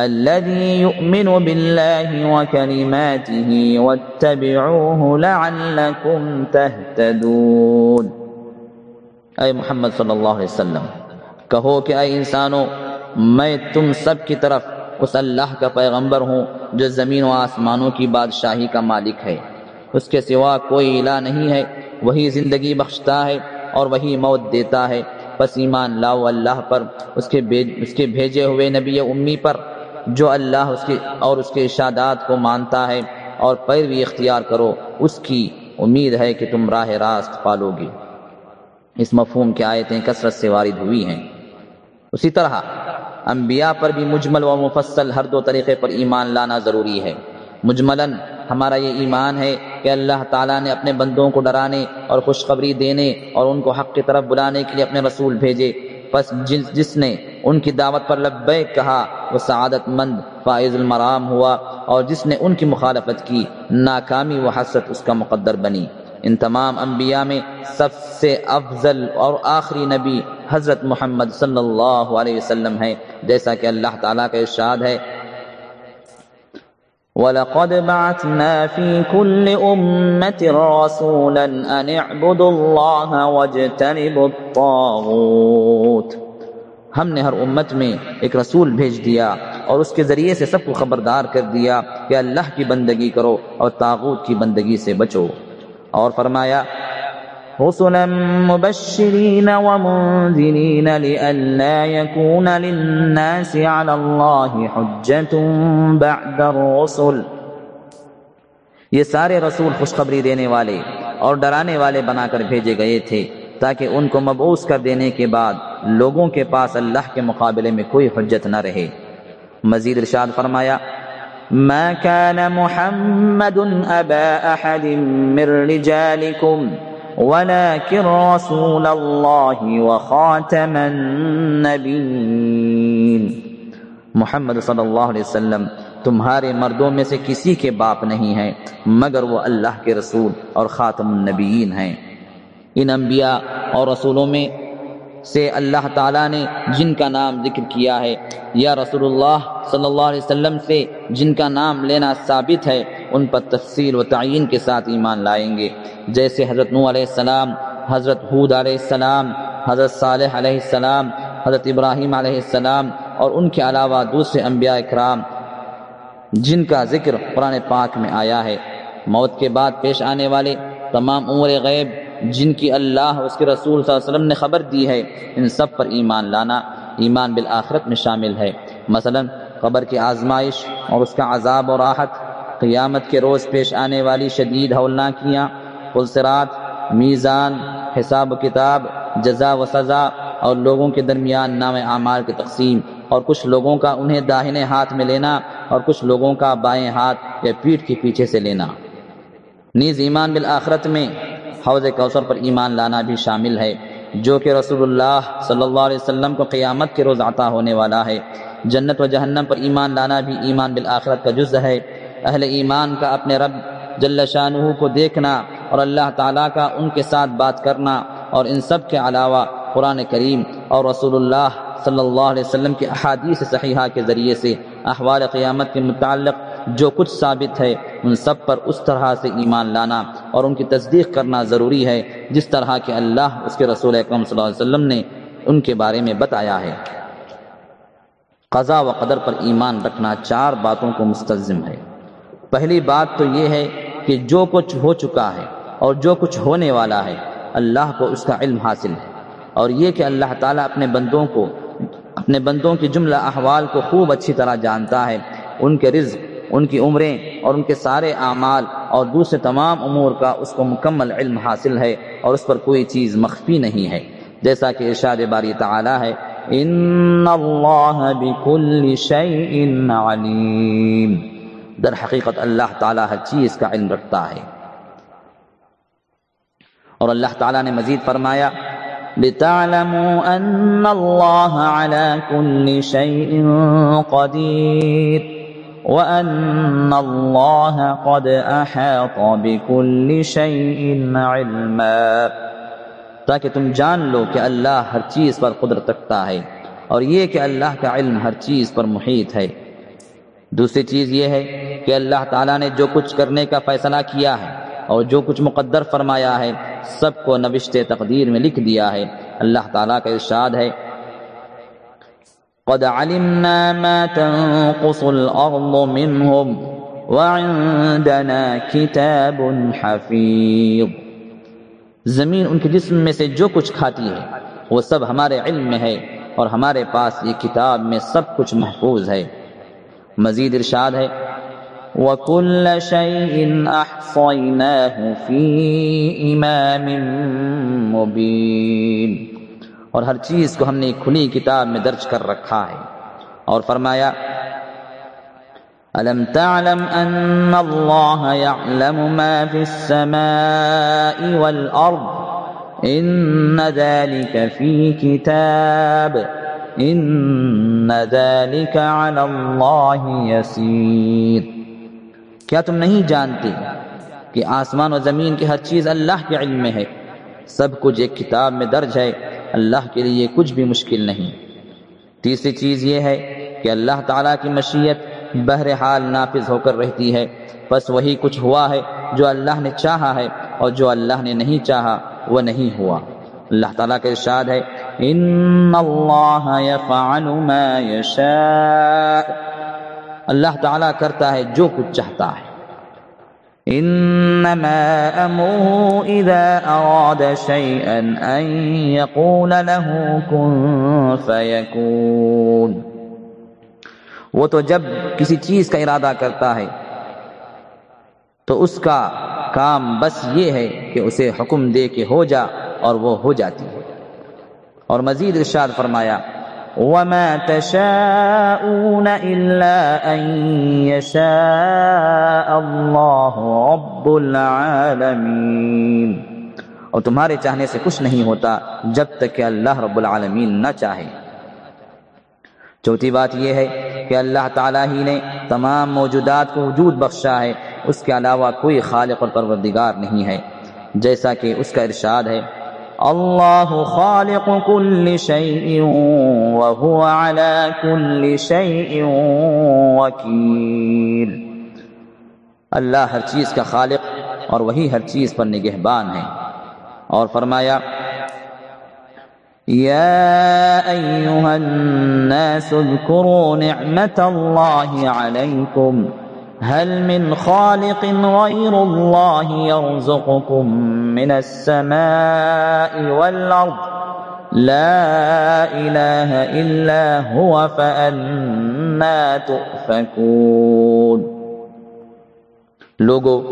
الذي يؤمن بالله وكلماته واتبعوه لعلكم تهتدون. اے محمد صلی اللہ علیہ وسلم، کہو کہ اے انسانوں میں تم سب کی طرف اس اللہ کا پیغمبر ہوں جو زمین و آسمانوں کی بادشاہی کا مالک ہے۔ اس کے سوا کوئی الہ نہیں ہے، وہی زندگی بخشتا ہے اور وہی موت دیتا ہے۔ بس ایمان لاؤ اللہ پر، اس کے اس کے بھیجے ہوئے نبی امی پر۔ جو اللہ اس کے اور اس کے ارشادات کو مانتا ہے اور پیروی اختیار کرو، اس کی امید ہے کہ تم راہ راست پالو گے اس مفہوم کی آیتیں کثرت سے وارد ہوئی ہیں۔ اسی طرح، انبیاء پر بھی مجمل و مفصل ہر دو طریقے پر ایمان لانا ضروری ہے۔ مجملاً، ہمارا یہ ایمان ہے کہ اللہ تعالیٰ نے اپنے بندوں کو ڈرانے اور خوشخبری دینے اور ان کو حق کی طرف بلانے کے لیے اپنے رسول بھیجے۔ پس جس جس نے ان کی دعوت پر لبیک کہا، وہ سعادت مند فائز المرام ہوا اور جس نے ان کی مخالفت کی، ناکامی و حسرت اس کا مقدر بنی۔ ان تمام انبیاء میں سب سے افضل اور آخری نبی حضرت محمد صلی اللہ علیہ وسلم ہے جیسا کہ اللہ تعالیٰ کا ارشاد ہے۔ وَلَقَدْ بَعَثْنَا فِي كُلِّ أُمَّةٍ رَسُولًا أَنِ اعْبُدُوا اللَّهَ وَاجْتَنِبُوا الطَّاغُوتَ۔ ہم نے ہر امت میں ایک رسول بھیج دیا اور اس کے ذریعے سے سب کو خبردار کر دیا کہ اللہ کی بندگی کرو اور تاغوت کی بندگی سے بچو۔ اور فرمایا، رسلا مبشرين ومنذرين لئلا يكون للناس على الله حجة بعد الرسل۔ یہ سارے رسول خوشخبری دینے والے اور ڈرانے والے بنا کر بھیجے گئے تھے تاکہ ان کو مبعوث کر دینے کے بعد لوگوں کے پاس اللہ کے مقابلے میں کوئی حجت نہ رہے۔ مزید ارشاد فرمایا، ما كان محمد أبا أحد من رجالكم، ولكن رسول الله وخاتم النبيين. محمد صلی اللہ علیہ وسلم، تمہارے مردوں میں سے کسی کے باپ نہیں ہیں، مگر وہ اللہ کے رسول اور خاتم النبیین ہیں۔ ان انبیاء اور رسولوں میں سے اللہ تعالیٰ نے جن کا نام ذکر کیا ہے۔ یا رسول اللہ صلی اللہ علیہ وسلم سے جن کا نام لینا ثابت ہے، ان پر تفصیل و تعین کے ساتھ ایمان لائیں گے۔ جیسے حضرت نو علیہ السلام، حضرت حود علیہ السلام، حضرت صالح علیہ السلام، حضرت ابراہیم علیہ السلام اور ان کے علاوہ دوسرے انبیاء اکرام جن کا ذکر قرآن پاک میں آیا ہے۔ موت کے بعد پیش آنے والے تمام عمر غیب جن کی اللہ اس کے رسول صلی اللہ علیہ وسلم نے خبر دی ہے، ان سب پر ایمان لانا ایمان بالآخرت میں شامل ہے۔ مثلا، قبر کی آزمائش اور اس کا عذاب اور راحت، قیامت کے روز پیش آنے والی شدید ہولناکیاں پلسرات میزان، حساب و کتاب، جزا و سزا اور لوگوں کے درمیان نام اعمال کی تقسیم اور کچھ لوگوں کا انہیں داہنے ہاتھ میں لینا اور کچھ لوگوں کا بائیں ہاتھ یا پیٹھ کے پیچھے سے لینا۔ نیز ایمان بالآخرت میں حوض کوثر پر ایمان لانا بھی شامل ہے، جو کہ رسول اللہ صلی اللہ علیہ وسلم کو قیامت کے روز عطا ہونے والا ہے۔ جنت و جہنم پر ایمان لانا بھی ایمان بالآخرت کا جز ہے۔ اہل ایمان کا اپنے رب جل شانہ کو دیکھنا اور اللہ تعالیٰ کا ان کے ساتھ بات کرنا اور ان سب کے علاوہ قرآن کریم اور رسول اللہ صلی اللہ علیہ وسلم کے احادیث صحیحہ کے ذریعے سے احوال قیامت کے متعلق جو کچھ ثابت ہے، ان سب پر اس طرح سے ایمان لانا اور ان کی تصدیق کرنا ضروری ہے، جس طرح کہ اللہ، اس کے رسول اکرم صلی اللہ علیہ وسلم نے ان کے بارے میں بتایا ہے۔ قضا و قدر پر ایمان رکھنا چار باتوں کو مستظم ہے۔ پہلی بات تو یہ ہے کہ جو کچھ ہو چکا ہے اور جو کچھ ہونے والا ہے، اللہ کو اس کا علم حاصل ہے۔ اور یہ کہ اللہ تعالیٰ اپنے بندوں کو، اپنے بندوں کی جملہ احوال کو خوب اچھی طرح جانتا ہے، ان کے رزق ان کی عمریں اور ان کے سارے اعمال اور دوسرے تمام امور کا اس کو مکمل علم حاصل ہے اور اس پر کوئی چیز مخفی نہیں ہے۔ جیسا کہ ارشاد باری تعالی ہے، ان اللہ بكل شیء علیم در حقیقت اللہ تعالی ہر چیز کا علم رکھتا ہے۔ اور اللہ تعالی نے مزید فرمایا، لتعلموا ان اللہ على كل شيء قدیر وأن الله قد أحاط بكل شيء علما تاکہ تم جان لو کہ اللہ ہر چیز پر قدرت رکھتا ہے اور یہ کہ اللہ کا علم ہر چیز پر محیط ہے۔ دوسری چیز یہ ہے کہ اللہ تعالیٰ نے جو کچھ کرنے کا فیصلہ کیا ہے اور جو کچھ مقدر فرمایا ہے، سب کو نوشت تقدیر میں لکھ دیا ہے۔ اللہ تعالیٰ کا ارشاد ہے قد علمنا ما تنقص الأرض منهم وعندنا كتاب حفيظ زمین ان کے جسم میں سے جو کچھ کھاتی ہے، وہ سب ہمارے علم میں ہے اور ہمارے پاس یہ کتاب میں سب کچھ محفوظ ہے۔ مزید ارشاد ہے، وكل شيء أحصيناه في إمام مبين اور ہر چیز کو ہم نے کھلی کتاب میں درج کر رکھا ہے۔ اور فرمایا ألم تعلم أن الله يعلم ما في السماء والأرض إن ذلك في كتاب إن ذلك على الله يسير کیا تم نہیں جانتے کہ آسمان و زمین کی ہر چیز اللہ کے علم میں ہے؟ سب کچھ ایک کتاب میں درج ہے۔ اللہ کے لیے کچھ بھی مشکل نہیں۔ تیسری چیز یہ ہے کہ اللہ تعالیٰ کی مشیت بہرحال نافذ ہو کر رہتی ہے۔ بس وہی کچھ ہوا ہے جو اللہ نے چاہا ہے اور جو اللہ نے نہیں چاہا، وہ نہیں ہوا۔ اللہ تعالیٰ کا ارشاد ہے، ان اللہ يفعل ما يشاء اللہ تعالیٰ کرتا ہے جو کچھ چاہتا ہے۔ انما امره اذا اراد شيئا ان يقول له كن فيكون۔ وہ تو جب کسی چیز کا ارادہ کرتا ہے، تو اس کا کام بس یہ ہے کہ اسے حکم دے کے ہو جا اور وہ ہو جاتی ہے۔ اور مزید ارشاد فرمایا وما تشاءون إلا أن يشاء الله رب العالمين۔ اور تمہارے چاہنے سے کچھ نہیں ہوتا جب تک کہ اللہ رب العالمین نہ چاہے۔ چوتھی بات یہ ہے کہ اللہ تعالیٰ ہی نے تمام موجودات کو وجود بخشا ہے۔ اس کے علاوہ کوئی خالق اور پروردگار نہیں ہے۔ جیسا کہ اس کا ارشاد ہے الله خالق كل شيء وهو على كل شيء وكيل اللہ ہر چیز کا خالق اور وہی ہر چیز پر نگہبان ہے۔ اور فرمایا يا أيها الناس اذكروا نعمة الله عليكم هل من خالق غير الله يرزقكم من السماء والأرض؟ لا إله إلا هو فأنا تؤفكون. لوگو،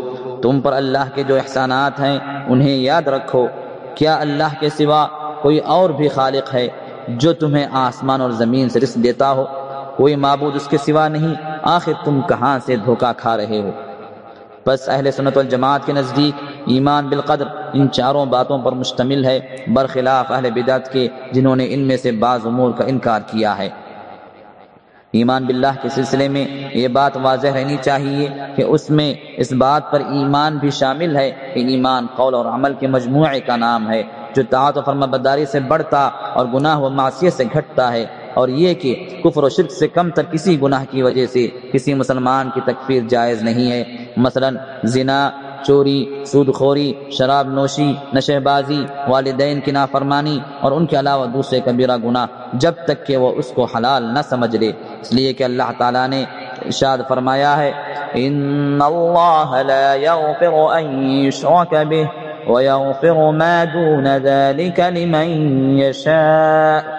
تم پر اللہ کے جو احسانات ہیں، انہیں یاد رکھو، کیا اللہ کے سوا کوئی اور بھی خالق ہے جو تمہیں آسمان اور زمین سے رزق دیتا ہو؟ کوئی معبود اس کے سوا نہیں، آخر تم کہاں سے دھوکہ کھا رہے ہو؟ بس اہل سنت والجماعت کے نزدیک ایمان بالقدر ان چاروں باتوں پر مشتمل ہے، برخلاف اہل بدعت کے جنہوں نے ان میں سے بعض امور کا انکار کیا ہے۔ ایمان باللہ کے سلسلے میں یہ بات واضح رہنی چاہیے کہ اس میں اس بات پر ایمان بھی شامل ہے کہ ایمان قول اور عمل کے مجموعے کا نام ہے، جو طاعت و فرما بداری سے بڑھتا اور گناہ و معصیت سے گھٹتا ہے۔ اور یہ کہ کفر و شرک سے کم تر کسی گناہ کی وجہ سے کسی مسلمان کی تکفیر جائز نہیں ہے۔ مثلا زنا، چوری سود خوری شراب نوشی نشے بازی والدین کی نافرمانی اور ان کے علاوہ دوسرے کبیرہ گناہ جب تک کہ وہ اس کو حلال نہ سمجھ لے۔ اس لیے کہ اللہ تعالیٰ نے ارشاد فرمایا ہے ان اللہ لا يغفر ان يشرك به ويغفر ما دون ذلك لمن يشاء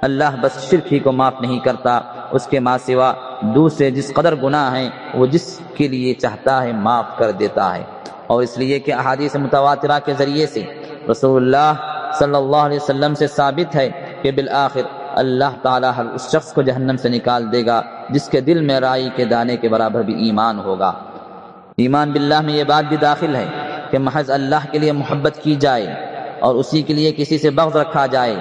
اللہ بس شرک ہی کو معاف نہیں کرتا، اس کے ماں سوا دوسرے جس قدر گناہ ہیں، وہ جس کے لیے چاہتا ہے معاف کر دیتا ہے۔ اور اس لیے کہ احادیث متواترہ کے ذریعے سے رسول اللہ صلی اللہ علیہ وسلم سے ثابت ہے کہ بالآخر اللہ تعالیٰ ہر اس شخص کو جہنم سے نکال دے گا، جس کے دل میں رائی کے دانے کے برابر بھی ایمان ہوگا۔ ایمان باللہ میں یہ بات بھی داخل ہے کہ محض اللہ کے لیے محبت کی جائے اور اسی کے لیے کسی سے بغض رکھا جائے۔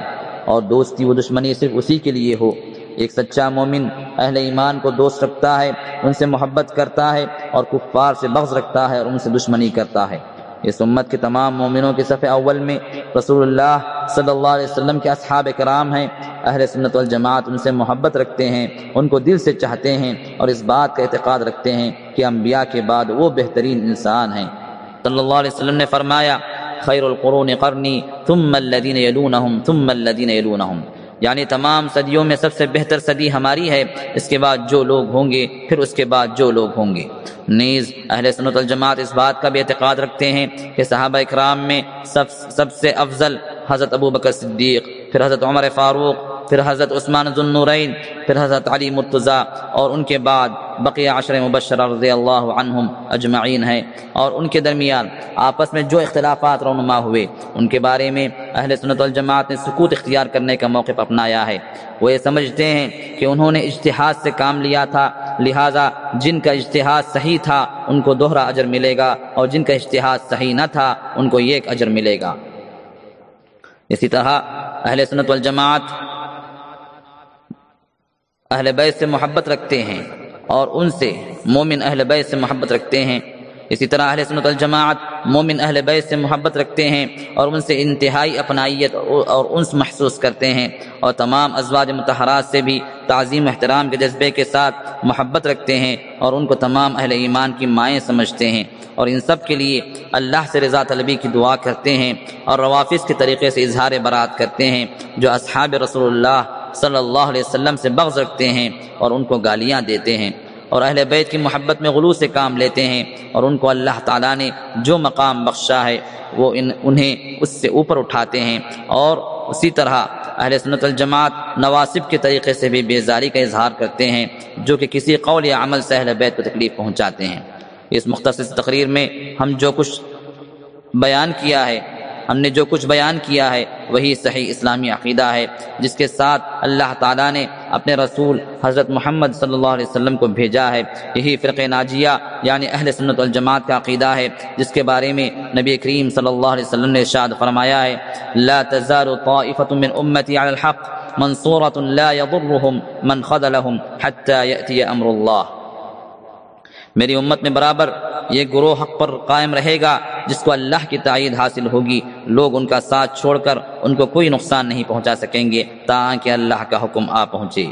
اور دوستی و دشمنی صرف اسی کے لیے ہو۔ ایک سچا مومن اہل ایمان کو دوست رکھتا ہے، ان سے محبت کرتا ہے اور کفار سے بغض رکھتا ہے اور ان سے دشمنی کرتا ہے۔ اس امت کے تمام مومنوں کے صفحہ اول میں رسول اللہ صلی اللہ علیہ وسلم کے اصحاب کرام ہیں۔ اہل سنت والجماعت ان سے محبت رکھتے ہیں، ان کو دل سے چاہتے ہیں اور اس بات کا اعتقاد رکھتے ہیں کہ انبیاء کے بعد وہ بہترین انسان ہیں۔ صلی اللہ علیہ وسلم نے فرمایا خیر القرون قرنی ثم الذین یلونہم، ثم الذین یلونہم۔ یعنی تمام صدیوں میں سب سے بہتر صدی ہماری ہے، اس کے بعد جو لوگ ہوں گے، پھر اس کے بعد جو لوگ ہوں گے۔ نیز اہل سنت الجماعت اس بات کا بھی اعتقاد رکھتے ہیں کہ صحابہ اکرام میں سب سب سے افضل حضرت ابو بکر صدیق، پھر حضرت عمر فاروق پھر حضرت عثمان ذنورین پھر حضرت علی مرتضیٰ اور ان کے بعد بقیہ عشر مبشرہ رضی اللہ عنہم اجمعین ہیں۔ اور ان کے درمیان آپس میں جو اختلافات رونما ہوئے، ان کے بارے میں اہل سنت والجماعت نے سکوت اختیار کرنے کا موقف اپنایا ہے۔ وہ یہ سمجھتے ہیں کہ انہوں نے اجتہاد سے کام لیا تھا، لہٰذا جن کا اجتہاد صحیح تھا، ان کو دوہرا اجر ملے گا، اور جن کا اجتہاد صحیح نہ تھا، ان کو ایک اجر ملے گا۔ اسی طرح اہل سنت والجماعت اہل بیت سے محبت رکھتے ہیں اور ان سے مومن اہل بیت سے محبت رکھتے ہیں۔ اسی طرح اہل سنت الجماعت مومن اہل بیت سے محبت رکھتے ہیں اور ان سے انتہائی اپنائیت اور انس محسوس کرتے ہیں اور تمام ازواج متحرات سے بھی تعظیم احترام کے جذبے کے ساتھ محبت رکھتے ہیں اور ان کو تمام اہل ایمان کی مائیں سمجھتے ہیں اور ان سب کے لیے اللہ سے رضا طلبی کی دعا کرتے ہیں اور روافظ کے طریقے سے اظہار برات کرتے ہیں جو اصحاب رسول اللہ صلی اللہ علیہ وسلم سے بغض رکھتے ہیں اور ان کو گالیاں دیتے ہیں اور اہل بیت کی محبت میں غلو سے کام لیتے ہیں اور ان کو اللہ تعالیٰ نے جو مقام بخشا ہے وہ ان انہیں اس سے اوپر اٹھاتے ہیں اور اسی طرح اہل سنت الجماعت نواسب کے طریقے سے بھی بیزاری کا اظہار کرتے ہیں جو کہ کسی قول یا عمل سے اہل بیت کو تکلیف پہنچاتے ہیں۔ اس مختصر تقریر میں ہم جو کچھ بیان کیا ہے ہم نے جو کچھ بیان کیا ہے وہی صحیح اسلامی عقیدہ ہے، جس کے ساتھ اللہ تعالیٰ نے اپنے رسول حضرت محمد صلی اللہ علیہ وسلم کو بھیجا ہے۔ یہی فرق ناجیہ یعنی اہل سنت الجماعت کا عقیدہ ہے، جس کے بارے میں نبی کریم صلی اللہ علیہ وسلم نے ارشاد فرمایا ہے۔ لا تزال طائفة من امتی على الحق منصورة لا يضرهم من خذلهم حتى يأتي امر اللہ۔ میری امت میں برابر یہ گروہ حق پر قائم رہے گا جس کو اللہ کی تائید حاصل ہوگی۔ لوگ ان کا ساتھ چھوڑ کر ان کو کوئی نقصان نہیں پہنچا سکیں گے تاکہ اللہ کا حکم آ پہنچے۔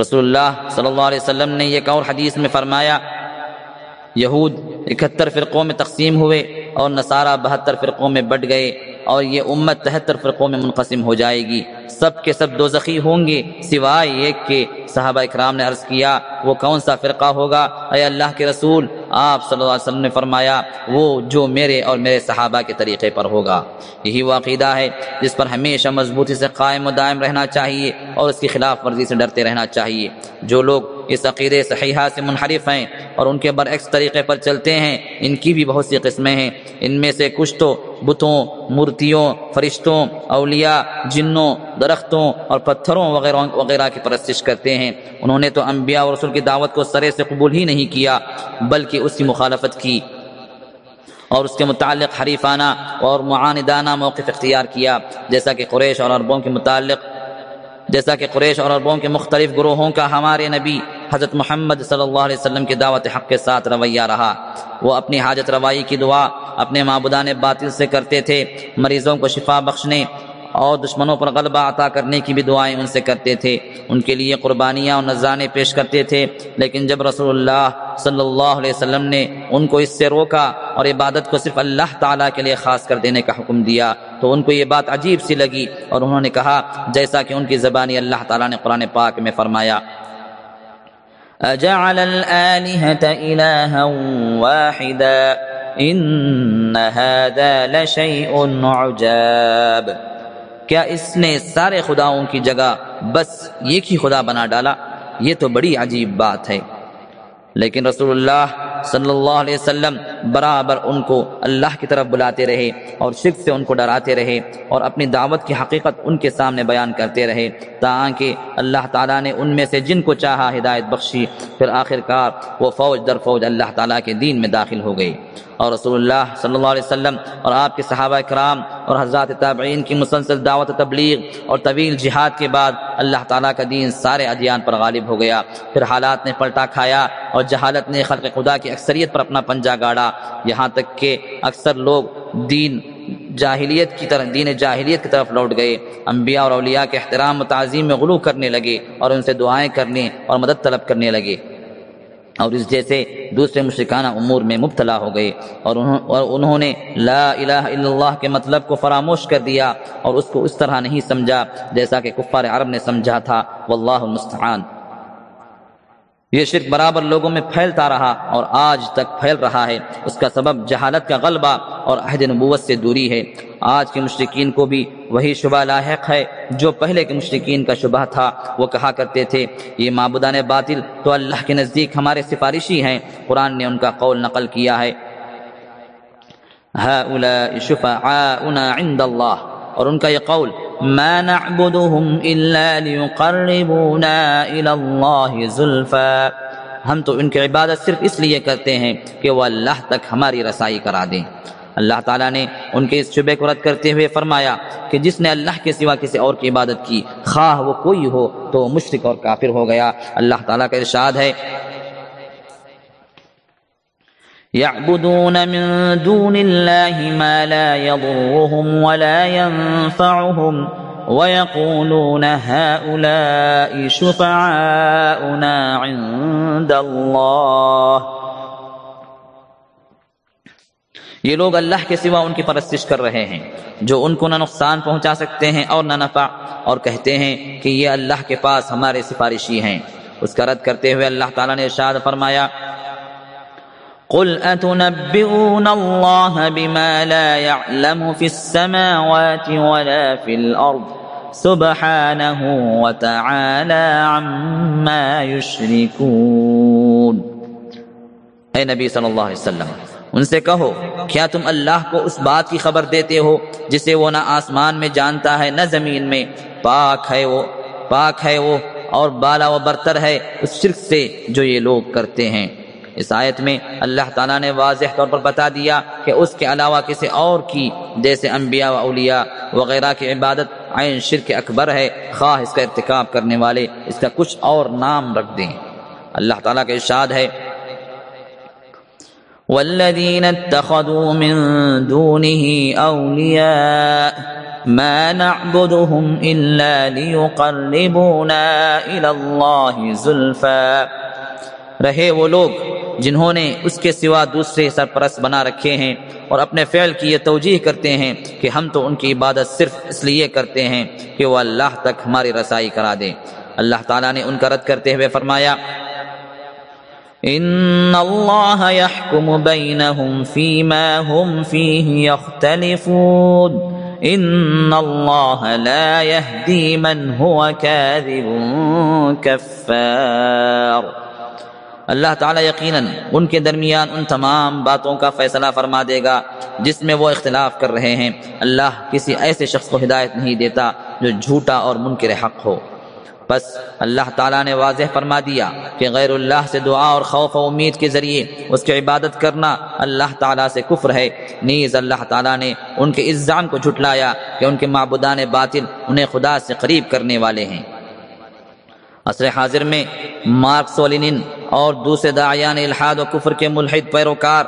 رسول اللہ صلی اللہ علیہ وسلم نے ایک اور حدیث میں فرمایا، یہود اکہتر فرقوں میں تقسیم ہوئے اور نصارہ بہتر فرقوں میں بٹ گئے اور یہ امت تہتر فرقوں میں منقسم ہو جائے گی۔ سب کے سب دوزخی ہوں گے، سوائے ایک کے صحابہ اکرام نے عرض کیا، وہ کون سا فرقہ ہوگا؟ اے اللہ کے رسول، آپ صلی اللہ علیہ وسلم نے فرمایا، وہ جو میرے اور میرے صحابہ کے طریقے پر ہوگا۔ یہی وہ عقیدہ ہے جس پر ہمیشہ مضبوطی سے قائم و دائم رہنا چاہیے اور اس کی خلاف ورزی سے ڈرتے رہنا چاہیے۔ جو لوگ اس عقیدے صحیحہ سے منحرف ہیں اور ان کے برعکس طریقے پر چلتے ہیں، ان کی بھی بہت سی قسمیں ہیں۔ ان میں سے کچھ تو بتوں، مورتیوں، فرشتوں، اولیاء، جنوں درختوں اور پتھروں وغیرہ وغیرہ کی پرستش کرتے ہیں۔ انہوں نے تو انبیاء اور رسول کی دعوت کو سرے سے قبول ہی نہیں کیا، بلکہ اس کی مخالفت کی اور اس کے متعلق حریفانہ اور معاندانہ موقف اختیار کیا۔ جیسا کہ قریش اور عربوں کے متعلق جیسا کہ قریش اور عربوں کے مختلف گروہوں کا ہمارے نبی حضرت محمد صلی اللہ علیہ وسلم کی دعوت حق کے ساتھ رویہ رہا۔ وہ اپنی حاجت روائی کی دعا اپنے معبودان باطل سے کرتے تھے۔ مریضوں کو شفا بخشنے اور دشمنوں پر غلبہ عطا کرنے کی بھی دعائیں ان سے کرتے تھے۔ ان کے لیے قربانیاں اور نذرانے پیش کرتے تھے۔ لیکن جب رسول اللہ صلی اللہ علیہ وسلم نے ان کو اس سے روکا اور عبادت کو صرف اللہ تعالیٰ کے لیے خاص کر دینے کا حکم دیا، تو ان کو یہ بات عجیب سی لگی اور انہوں نے کہا، جیسا کہ ان کی زبانی اللہ تعالیٰ نے قرآن پاک میں فرمایا۔ أجعل الآلهة إلها واحدا إن هذا لشيء عجاب کیا اس نے سارے خداؤں کی جگہ بس ایک ہی خدا بنا ڈالا؟ یہ تو بڑی عجیب بات ہے۔ لیکن رسول اللہ صلی اللہ علیہ وسلم برابر ان کو اللہ کی طرف بلاتے رہے اور شرک سے ان کو ڈراتے رہے اور اپنی دعوت کی حقیقت ان کے سامنے بیان کرتے رہے تاکہ اللہ تعالیٰ نے ان میں سے جن کو چاہا ہدایت بخشی، پھر آخر کار وہ فوج در فوج اللہ تعالیٰ کے دین میں داخل ہو گئی اور رسول اللہ صلی اللہ علیہ وسلم اور آپ کے صحابہ کرام اور حضرات تابعین کی مسلسل دعوت تبلیغ اور طویل جہاد کے بعد اللہ تعالیٰ کا دین سارے ادیان پر غالب ہو گیا۔ پھر حالات نے پلٹا کھایا اور جہالت نے خلق خدا کی اکثریت پر اپنا پنجہ گاڑا۔ یہاں تک کہ اکثر لوگ دین جاہلیت کی طرف دین جاہلیت کی طرف لوٹ گئے۔ انبیاء اور اولیاء کے احترام و تعظیم میں غلو کرنے لگے اور ان سے دعائیں کرنے اور مدد طلب کرنے لگے۔ اور اس جیسے دوسرے مشرکانہ امور میں مبتلا ہو گئے اور انہوں, اور انہوں نے لا الہ الا اللہ کے مطلب کو فراموش کر دیا اور اس کو اس طرح نہیں سمجھا جیسا کہ کفار عرب نے سمجھا تھا واللہ المستعان۔ یہ شرک برابر لوگوں میں پھیلتا رہا اور آج تک پھیل رہا ہے۔ اس کا سبب جہالت کا غلبہ اور عہد نبوت سے دوری ہے۔ آج کے مشرقین کو بھی وہی شبہ لاحق ہے جو پہلے کے مشرقین کا شبہ تھا۔ وہ کہا کرتے تھے، یہ معبودان باطل تو اللہ کے نزدیک ہمارے سفارشی ہیں۔ قرآن نے ان کا قول نقل کیا ہے۔ عند اللہ۔ اور ان کا یہ قول، ما نعبدهم الا ليقربونا الى الله زلفا. ہم تو ان کی عبادت صرف اس لیے کرتے ہیں کہ وہ اللہ تک ہماری رسائی کرا دیں۔ اللہ تعالیٰ نے ان کے اس شبے کو رد کرتے ہوئے فرمایا کہ جس نے اللہ کے سوا کسی اور کی عبادت کی، خواہ وہ کوئی ہو تو مشرق اور کافر ہو گیا۔ اللہ تعالیٰ کا ارشاد ہے يعبدون من دون الله ما لا يضرهم ولا ينفعهم ويقولون هؤلاء شفعاؤنا عند الله. یہ لوگ اللہ کے سوا ان کی پرستش کر رہے ہیں جو ان کو نہ نقصان پہنچا سکتے ہیں اور نہ نفع اور کہتے ہیں کہ یہ اللہ کے پاس ہمارے سفارشی ہیں۔ اس کا رد کرتے ہوئے اللہ تعالیٰ نے ارشاد فرمایا قل أتنبئون الله بما لا يعلم في السماوات ولا في الأرض سبحانه وتعالى عما يشركون. اے نبی صلی اللہ علیہ وسلم، ان سے کہو، کیا تم اللہ کو اس بات کی خبر دیتے ہو جسے وہ نہ آسمان میں جانتا ہے نہ زمین میں؟ پاک ہے وہ، پاک ہے وہ، اور بالا و برتر ہے اس شرک سے جو یہ لوگ کرتے ہیں۔ اس آیت میں اللہ تعالیٰ نے واضح طور پر بتا دیا کہ اس کے علاوہ کسی اور کی جیسے انبیاء و اولیاء وغیرہ کی عبادت عین شرک اکبر ہے، خواہ اس کا ارتکاب کرنے والے اس کا کچھ اور نام رکھ دیں۔ اللہ تعالیٰ کا ارشاد ہے، والذين اتخذوا من دونه أولياء ما نعبدهم إلا ليقربونا إلى الله زلفا رہے وہ لوگ جنہوں نے اس کے سوا دوسرے سرپرست بنا رکھے ہیں اور اپنے فعل کی یہ توجیح کرتے ہیں کہ ہم تو ان کی عبادت صرف اس لیے کرتے ہیں کہ وہ اللہ تک ہماری رسائی کرا دیں اللہ تعالیٰ نے ان کا رد کرتے ہوئے فرمایا، ان اللہ يحكم بينهم فيما هم فيه يختلفون ان اللہ لا يهدي من هو كاذب كفار اللہ تعالیٰ یقیناً ان کے درمیان ان تمام باتوں کا فیصلہ فرما دے گا جس میں وہ اختلاف کر رہے ہیں۔ اللہ کسی ایسے شخص کو ہدایت نہیں دیتا جو جھوٹا اور منکر حق ہو۔ بس اللہ تعالیٰ نے واضح فرما دیا کہ غیر اللہ سے دعا اور خوف و امید کے ذریعے اس کی عبادت کرنا اللہ تعالیٰ سے کفر ہے۔ نیز اللہ تعالیٰ نے ان کے الزام کو جھٹلایا کہ ان کے معبودان باطل انہیں خدا سے قریب کرنے والے ہیں۔ عصر حاضر میں مارکس ولینن اور دوسرے داعیان الحاد و کفر کے ملحد پیروکار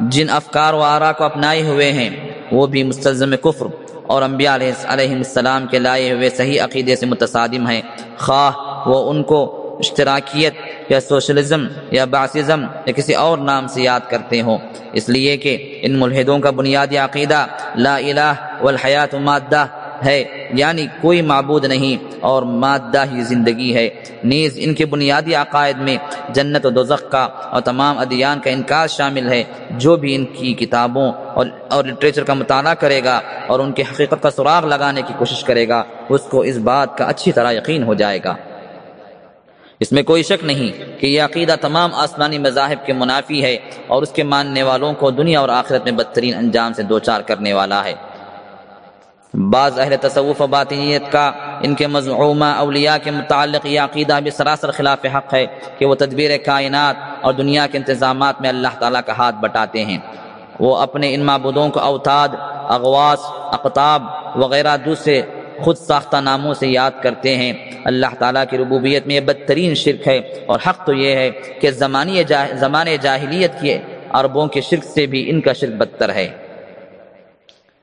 جن افکار و آرا کو اپنائے ہوئے ہیں، وہ بھی مستلزم کفر اور انبیاء علیہ السلام کے لائے ہوئے صحیح عقیدے سے متصادم ہیں۔ خواہ وہ ان کو اشتراکیت یا سوشلزم یا باسزم یا کسی اور نام سے یاد کرتے ہوں۔ اس لیے کہ ان ملحدوں کا بنیادی عقیدہ لا الہ والحیات مادہ ہے یعنی کوئی معبود نہیں اور مادہ ہی زندگی ہے۔ نیز ان کے بنیادی عقائد میں جنت و دوزخ کا اور تمام ادیان کا انکار شامل ہے۔ جو بھی ان کی کتابوں اور اور لٹریچر کا مطالعہ کرے گا اور ان کی حقیقت کا سراغ لگانے کی کوشش کرے گا، اس کو اس بات کا اچھی طرح یقین ہو جائے گا۔ اس میں کوئی شک نہیں کہ یہ عقیدہ تمام آسمانی مذاہب کے منافی ہے اور اس کے ماننے والوں کو دنیا اور آخرت میں بدترین انجام سے دوچار کرنے والا ہے۔ بعض اہل تصوف و باطنیت کا ان کے مضعومہ اولیاء کے متعلق یہ عقیدہ بھی سراسر خلاف حق ہے کہ وہ تدبیر کائنات اور دنیا کے انتظامات میں اللہ تعالیٰ کا ہاتھ بٹاتے ہیں۔ وہ اپنے ان معبودوں کو اوتاد، اغواس اقتاب وغیرہ دوسرے خود ساختہ ناموں سے یاد کرتے ہیں۔ اللہ تعالیٰ کی ربوبیت میں یہ بدترین شرک ہے اور حق تو یہ ہے کہ زمانی زمان جاہلیت کے عربوں کے شرک سے بھی ان کا شرک بدتر ہے۔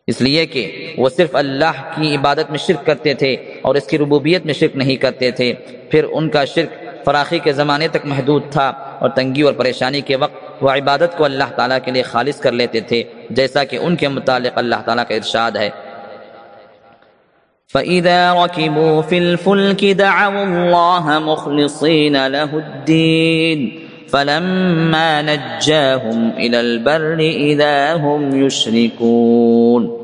اس لیے کہ وہ صرف اللہ کی عبادت میں شرک کرتے تھے اور اس کی ربوبیت میں شرک نہیں کرتے تھے۔ پھر ان کا شرک فراخی کے زمانے تک محدود تھا اور تنگی اور پریشانی کے وقت وہ عبادت کو اللہ تعالیٰ کے لیے خالص کر لیتے تھے، جیسا کہ ان کے متعلق اللہ تعالیٰ کا ارشاد ہے۔ فإذا ركبوا في الفلك دعوا الله مخلصين له الدين فلما نجاهم إلى البر إذا هم يشركون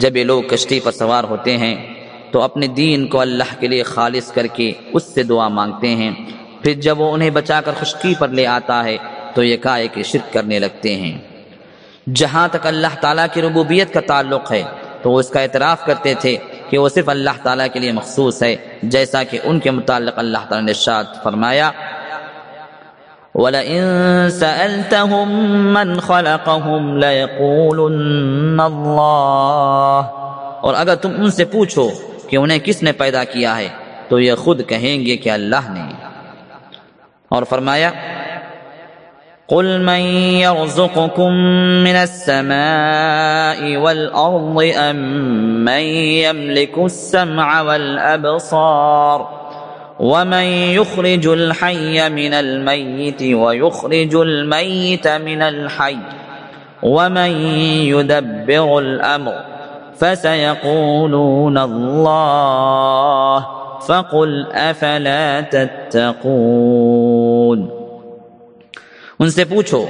جب یہ لوگ کشتی پر سوار ہوتے ہیں، تو اپنے دین کو اللہ کے لیے خالص کر کے اس سے دعا مانگتے ہیں۔ پھر جب وہ انہیں بچا کر خشکی پر لے آتا ہے، تو یہ کائے کہ شرک کرنے لگتے ہیں۔ جہاں تک اللہ تعالیٰ کی ربوبیت کا تعلق ہے، تو وہ اس کا اعتراف کرتے تھے کہ وہ صرف اللہ تعالیٰ کے لیے مخصوص ہے، جیسا کہ ان کے متعلق اللہ تعالیٰ نے شاد فرمایا۔ وَلَئِن سَأَلْتَهُم مَّنْ خَلَقَهُمْ لَيَقُولُنَّ اللَّهِ۔ اور اگر تم ان سے پوچھو کہ انہیں کس نے پیدا کیا ہے، تو یہ خود کہیں گے کہ اللہ نے۔ اور فرمایا، قل من يرزقكم من السماء والأرض أم من يملك السمع والأبصار؟ ومن يخرج الحي من الميت ويخرج الميت من الحي ومن يدبر الأمر فسيقولون الله فقل أفلا تتقون ان سے پوچھو،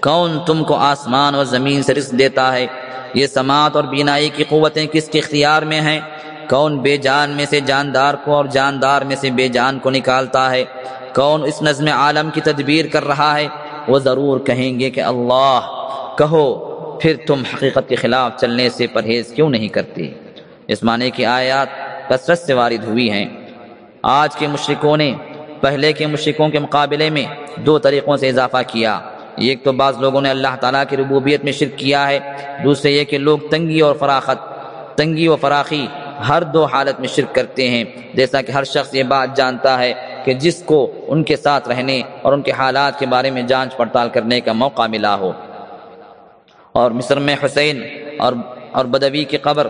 کون تم کو آسمان اور زمین سے رزق دیتا ہے؟ یہ سماعت اور بینائی کی قوتیں کس کے اختیار میں ہیں؟ کون بے جان میں سے جاندار کو اور جاندار میں سے بے جان کو نکالتا ہے؟ کون اس نظم عالم کی تدبیر کر رہا ہے؟ وہ ضرور کہیں گے کہ اللہ، کہو، پھر تم حقیقت کے خلاف چلنے سے پرہیز کیوں نہیں کرتے؟ اس معنی کی آیات کثرت سے وارد ہوئی ہیں۔ آج کے مشرکوں نے پہلے کے مشرکوں کے مقابلے میں دو طریقوں سے اضافہ کیا۔ ایک تو بعض لوگوں نے اللہ تعالیٰ کی ربوبیت میں شرک کیا ہے۔ دوسرے یہ کہ لوگ تنگی اور فراخت، تنگی و فراخی ہر دو حالت میں شرک کرتے ہیں۔ جیسا کہ ہر شخص یہ بات جانتا ہے کہ جس کو ان کے ساتھ رہنے اور ان کے حالات کے بارے میں جانچ پڑتال کرنے کا موقع ملا ہو۔ اور مصر میں حسین اور اور بدوی کی قبر،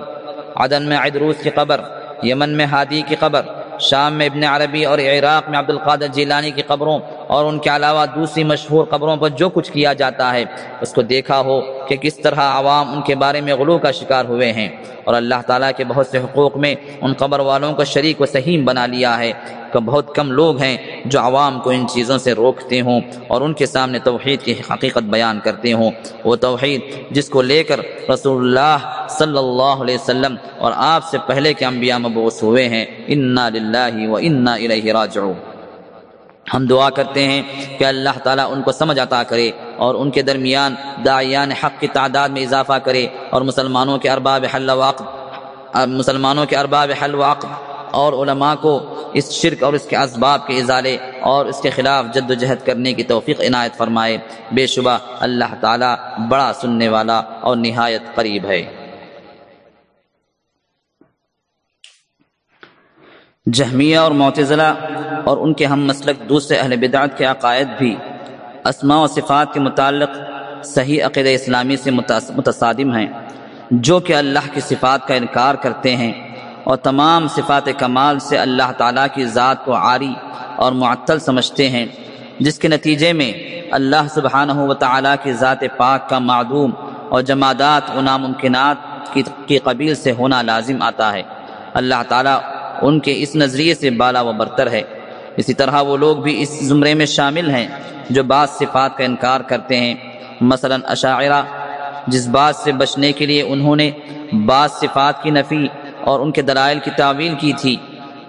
عدن میں عدروس کی قبر، یمن میں ہادی کی قبر، شام میں ابن عربی اور عراق میں عبد القادر جیلانی کی قبروں اور ان کے علاوہ دوسری مشہور قبروں پر جو کچھ کیا جاتا ہے، اس کو دیکھا ہو کہ کس طرح عوام ان کے بارے میں غلو کا شکار ہوئے ہیں۔ اور اللہ تعالیٰ کے بہت سے حقوق میں ان قبر والوں کو شریک و سہیم بنا لیا ہے۔ کہ بہت کم لوگ ہیں جو عوام کو ان چیزوں سے روکتے ہوں اور ان کے سامنے توحید کی حقیقت بیان کرتے ہوں۔ وہ توحید جس کو لے کر رسول اللہ صلی اللہ علیہ وسلم اور آپ سے پہلے کے انبیاء مبعوث ہوئے ہیں۔ انا للہ و انا الیہ راجعون۔ ہم دعا کرتے ہیں کہ اللہ تعالیٰ ان کو سمجھ عطا کرے اور ان کے درمیان داعیان حق کی تعداد میں اضافہ کرے اور مسلمانوں کے ارباب حل وقت مسلمانوں کے ارباب حل وقت اور علماء کو اس شرک اور اس کے اسباب کے ازالے اور اس کے خلاف جد و جہد کرنے کی توفیق عنایت فرمائے۔ بے شبہ اللہ تعالیٰ بڑا سننے والا اور نہایت قریب ہے۔ جہمیہ اور معتزلہ اور ان کے ہم مسلک دوسرے اہل بدعت کے عقائد بھی اسماء و صفات کے متعلق صحیح عقید اسلامی سے متصادم ہیں، جو کہ اللہ کی صفات کا انکار کرتے ہیں اور تمام صفات کمال سے اللہ تعالیٰ کی ذات کو عاری اور معطل سمجھتے ہیں، جس کے نتیجے میں اللہ سبحانہ و تعالیٰ کی ذات پاک کا معدوم اور جمادات و ناممکنات کی قبیل سے ہونا لازم آتا ہے۔ اللہ تعالیٰ ان کے اس نظریے سے بالا و برتر ہے۔ اسی طرح وہ لوگ بھی اس زمرے میں شامل ہیں جو بعض صفات کا انکار کرتے ہیں۔ مثلا اشاعرہ، جس بات سے بچنے کے لیے انہوں نے بعض صفات کی نفی اور ان کے دلائل کی تعویل کی تھی۔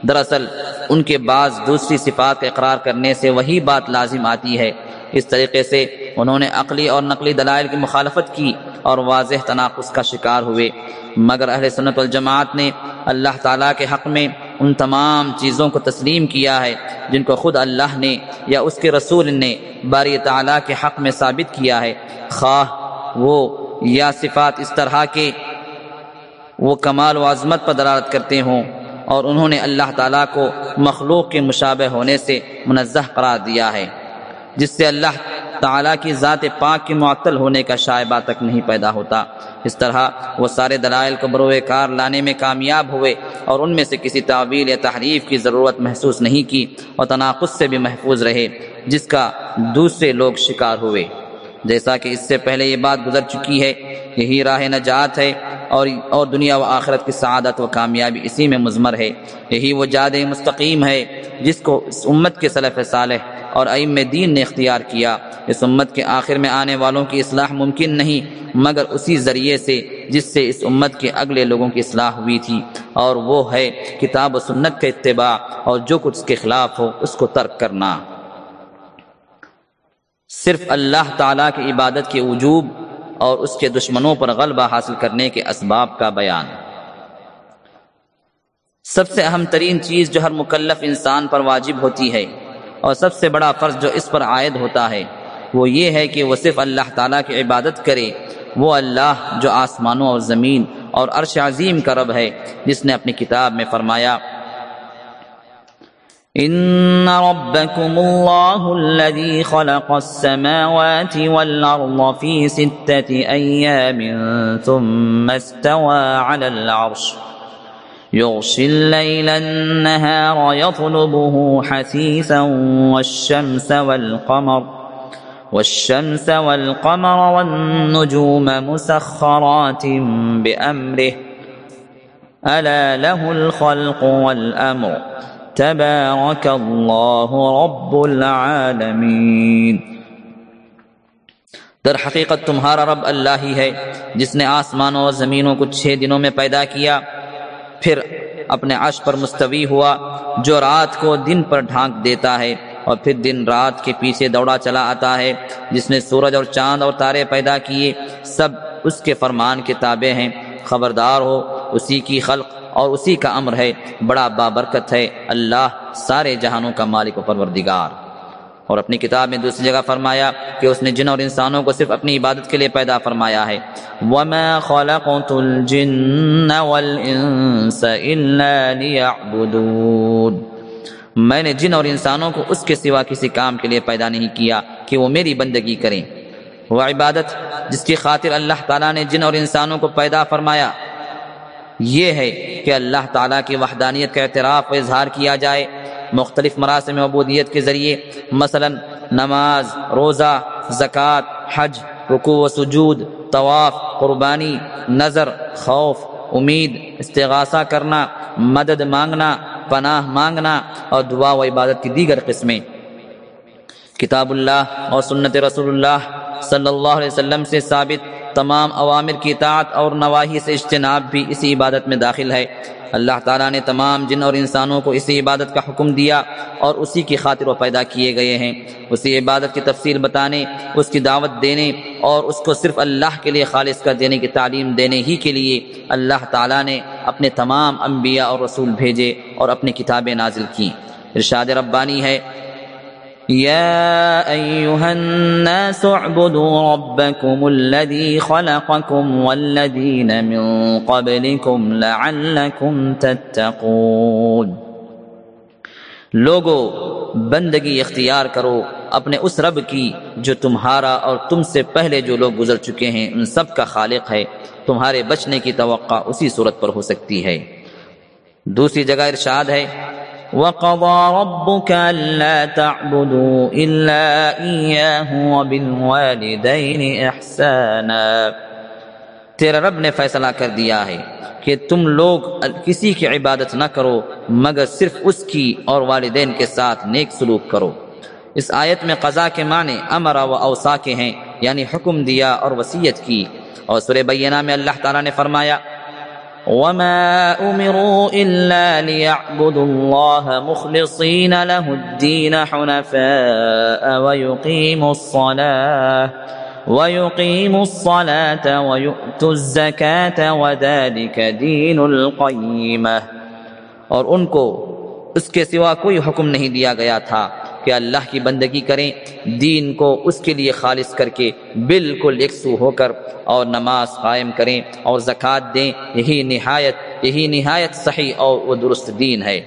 دراصل، ان کے بعض دوسری صفات کا اقرار کرنے سے وہی بات لازم آتی ہے۔ اس طریقے سے انہوں نے عقلی اور نقلی دلائل کی مخالفت کی اور واضح تناقض کا شکار ہوئے۔ مگر اہل سنت والجماعت نے اللہ تعالیٰ کے حق میں ان تمام چیزوں کو تسلیم کیا ہے، جن کو خود اللہ نے یا اس کے رسول نے باری تعالیٰ کے حق میں ثابت کیا ہے۔ خواہ وہ یا صفات اس طرح کے وہ کمال و عظمت پر دلالت کرتے ہوں اور انہوں نے اللہ تعالیٰ کو مخلوق کے مشابہ ہونے سے منزہ قرار دیا ہے۔ جس سے اللہ تعالیٰ کی ذات پاک کے معطل ہونے کا شائبہ تک نہیں پیدا ہوتا۔ اس طرح وہ سارے دلائل کو بروئے کار لانے میں کامیاب ہوئے اور ان میں سے کسی تعویل یا تحریف کی ضرورت محسوس نہیں کی اور تناقض سے بھی محفوظ رہے، جس کا دوسرے لوگ شکار ہوئے۔ جیسا کہ اس سے پہلے یہ بات گزر چکی ہے، یہی راہ نجات ہے اور اور دنیا و آخرت کی سعادت و کامیابی اسی میں مضمر ہے۔ یہی وہ جاد مستقیم ہے جس کو اس امت کے صلف صالح اور ائم دین نے اختیار کیا۔ اس امت کے آخر میں آنے والوں کی اصلاح ممکن نہیں، مگر اسی ذریعے سے جس سے اس امت کے اگلے لوگوں کی اصلاح ہوئی تھی۔ اور وہ ہے کتاب و سنت کا اتباع اور جو کچھ اس کے خلاف ہو اس کو ترک کرنا۔ صرف اللہ تعالیٰ کی عبادت کے وجوب اور اس کے دشمنوں پر غلبہ حاصل کرنے کے اسباب کا بیان۔ سب سے اہم ترین چیز جو ہر مکلف انسان پر واجب ہوتی ہے اور سب سے بڑا فرض جو اس پر عائد ہوتا ہے، وہ یہ ہے کہ وہ صرف اللہ تعالیٰ کی عبادت کرے۔ وہ اللہ جو آسمانوں اور زمین اور عرش عظیم کا رب ہے، جس نے اپنی کتاب میں فرمایا ان ربكم الله الذي خلق السماوات والارض في سته ايام ثم استوى على العرش يغشي الليل النهار يطلبه حثيثا والشمس والقمر والشمس والقمر والنجوم مسخرات بأمره ألا له الخلق والأمر تبارك الله رب العالمين در حقیقت تمہارا رب اللہ ہی ہے، جس نے آسمانوں اور زمینوں کو چھ دنوں میں پیدا کیا، پھر اپنے عرش پر مستوی ہوا، جو رات کو دن پر ڈھانک دیتا ہے، اور پھر دن رات کے پیچھے دوڑا چلا آتا ہے، جس نے سورج اور چاند اور تارے پیدا کیے، سب اس کے فرمان کے تابع ہیں۔ خبردار ہو، اسی کی خلق اور اسی کا امر ہے، بڑا بابرکت ہے، اللہ سارے جہانوں کا مالک و پروردگار۔ اور اپنی کتاب میں دوسری جگہ فرمایا کہ اس نے جن اور انسانوں کو صرف اپنی عبادت کے لیے پیدا فرمایا ہے۔ وَمَا خَلَقْتُ الْجِنَّ وَالْإِنسَ إِلَّا لِيَعْبُدُونَ۔ میں نے جن اور انسانوں کو اس کے سوا کسی کام کے لیے پیدا نہیں کیا کہ وہ میری بندگی کریں۔ وہ عبادت جس کی خاطر اللہ تعالیٰ نے جن اور انسانوں کو پیدا فرمایا یہ ہے کہ اللہ تعالیٰ کی وحدانیت کا اعتراف و اظہار کیا جائے۔ مختلف مراسم عبودیت کے ذریعے، مثلا نماز، روزہ، زکوٰۃ، حج، رکوع و سجود، طواف، قربانی نظر خوف، امید، استغاثہ کرنا، مدد مانگنا، پناہ مانگنا اور دعا و عبادت کی دیگر قسمیں۔ کتاب اللہ اور سنت رسول اللہ صلی اللہ علیہ وسلم سے ثابت تمام عوامر کی اطاعت اور نواحی سے اجتناب بھی اسی عبادت میں داخل ہے۔ اللہ تعالیٰ نے تمام جن اور انسانوں کو اسی عبادت کا حکم دیا اور اسی کی خاطر وہ پیدا کیے گئے ہیں۔ اسی عبادت کی تفصیل بتانے، اس کی دعوت دینے اور اس کو صرف اللہ کے لیے خالص کر دینے کی تعلیم دینے ہی کے لیے اللہ تعالیٰ نے اپنے تمام انبیاء اور رسول بھیجے اور اپنی کتابیں نازل کی ارشاد ربانی ہے يا أيها الناس اعبدوا ربكم الذي خلقكم والذين من قبلكم لعلكم تتقون. لوگو، بندگی اختیار کرو، اپنے اس رب کی جو تمہارا اور تم سے پہلے جو لوگ گزر چکے ہیں، ان سب کا خالق ہے، تمہارے بچنے کی توقع اسی صورت پر ہو سکتی ہے۔ دوسری جگہ ارشاد ہے وقضى ربك ألا تعبدوا إلا إياه وبالوالدين إحسانا۔ تیرا رب نے فیصلہ کر دیا ہے کہ تم لوگ کسی کی عبادت نہ کرو، مگر صرف اس کی اور والدین کے ساتھ نیک سلوک کرو۔ اس آیت میں قضا کے معنی امرا و اوسا کے ہیں یعنی حکم دیا اور وسیعت کی۔ اور سورہ بینہ میں اللہ تعالیٰ نے فرمایا وما أمروا إلا ليعبدوا الله مخلصين له الدين حنفاء ويقيموا الصلاة ويقيموا الصلاة ويؤتوا الزكاة وذلك دين القيمة اور ان کو اس کے سوا کوئی حکم نہیں دیا گیا تھا۔ کہ اللہ کی بندگی کریں، دین کو اس کے لیے خالص کر کے بالکل یکسو ہو کر اور نماز قائم کریں اور زکوٰۃ دیں، یہی نہایت یہی نہایت صحیح اور وہ درست دین ہے۔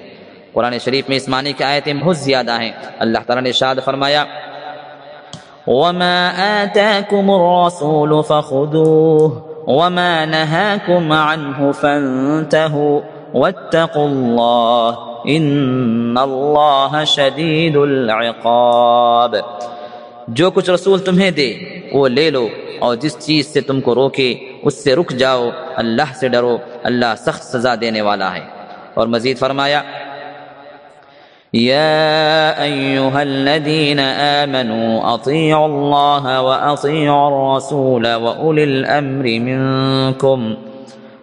قرآن شریف میں اس معنی کی آیتیں بہت زیادہ ہیں۔ اللہ تعالیٰ نے شاد فرمایا، وما آتاكم الرسول فخذوه وما نهاكم عنه فانتهوا واتقوا الله ان اللہ شدید العقاب جو کچھ رسول تمہیں دے، وہ لے لو، اور جس چیز سے تم کو روکے، اس سے رک جاؤ، اللہ سے ڈرو، اللہ سخت سزا دینے والا ہے۔ اور مزید فرمایا يا أيها الذين آمنوا أطيعوا الله وأطيعوا الرسول وأولي الأمر منكم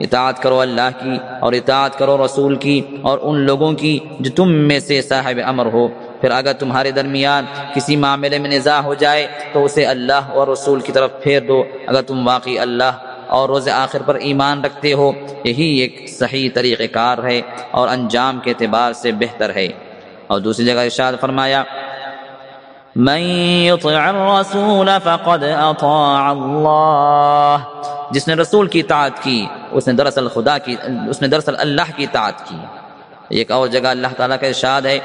اطاعت کرو اللہ کی اور اطاعت کرو رسول کی اور ان لوگوں کی جو تم میں سے صاحب امر ہو۔ پھر اگر تمہارے درمیان کسی معاملے میں نزاع ہو جائے تو اسے اللہ اور رسول کی طرف پھیر دو۔ اگر تم واقعی اللہ اور روز آخر پر ایمان رکھتے ہو، یہی ایک صحیح طریقہ کار ہے اور انجام کے اعتبار سے بہتر ہے۔ اور دوسری جگہ ارشاد فرمایا، من يطع الرسول فقد اطاع الله جس نے رسول کی اطاعت کی اس نے دراصل خدا کی، اس نے دراصل اللہ کی اطاعت کی۔ ایک اور جگہ اللہ تعالیٰ کا ارشاد ہے،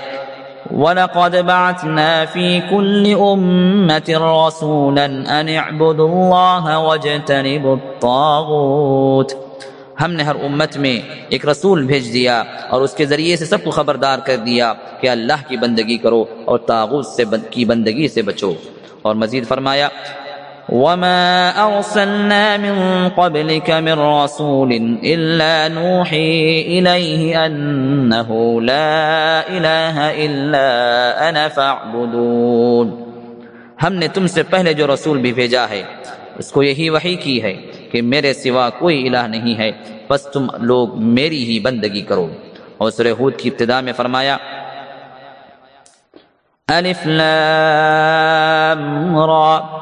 وَلَقَدْ بَعَثْنَا فِي كُلِّ أُمَّةٍ رَسُولًا أَنِ اعْبُدُوا اللَّهَ وَاجْتَنِبُوا الطَّاغُوتَ۔ ہم نے ہر امت میں ایک رسول بھیج دیا اور اس کے ذریعے سے سب کو خبردار کر دیا کہ اللہ کی بندگی کرو اور تاغوت سے بند کی بندگی سے بچو۔ اور مزید فرمایا وما أرسلنا من قبلك من رسول إلا نوحي إليه أنه لا إله إلا أنا فاعبدون۔ ہم نے تم سے پہلے جو رسول بھی بھیجا ہے، اس کو یہی وحی کی ہے کہ میرے سوا کوئی الہ نہیں ہے، بس تم لوگ میری ہی بندگی کرو۔ اور سورہ ہود کی ابتدا میں فرمایا الف لام را۔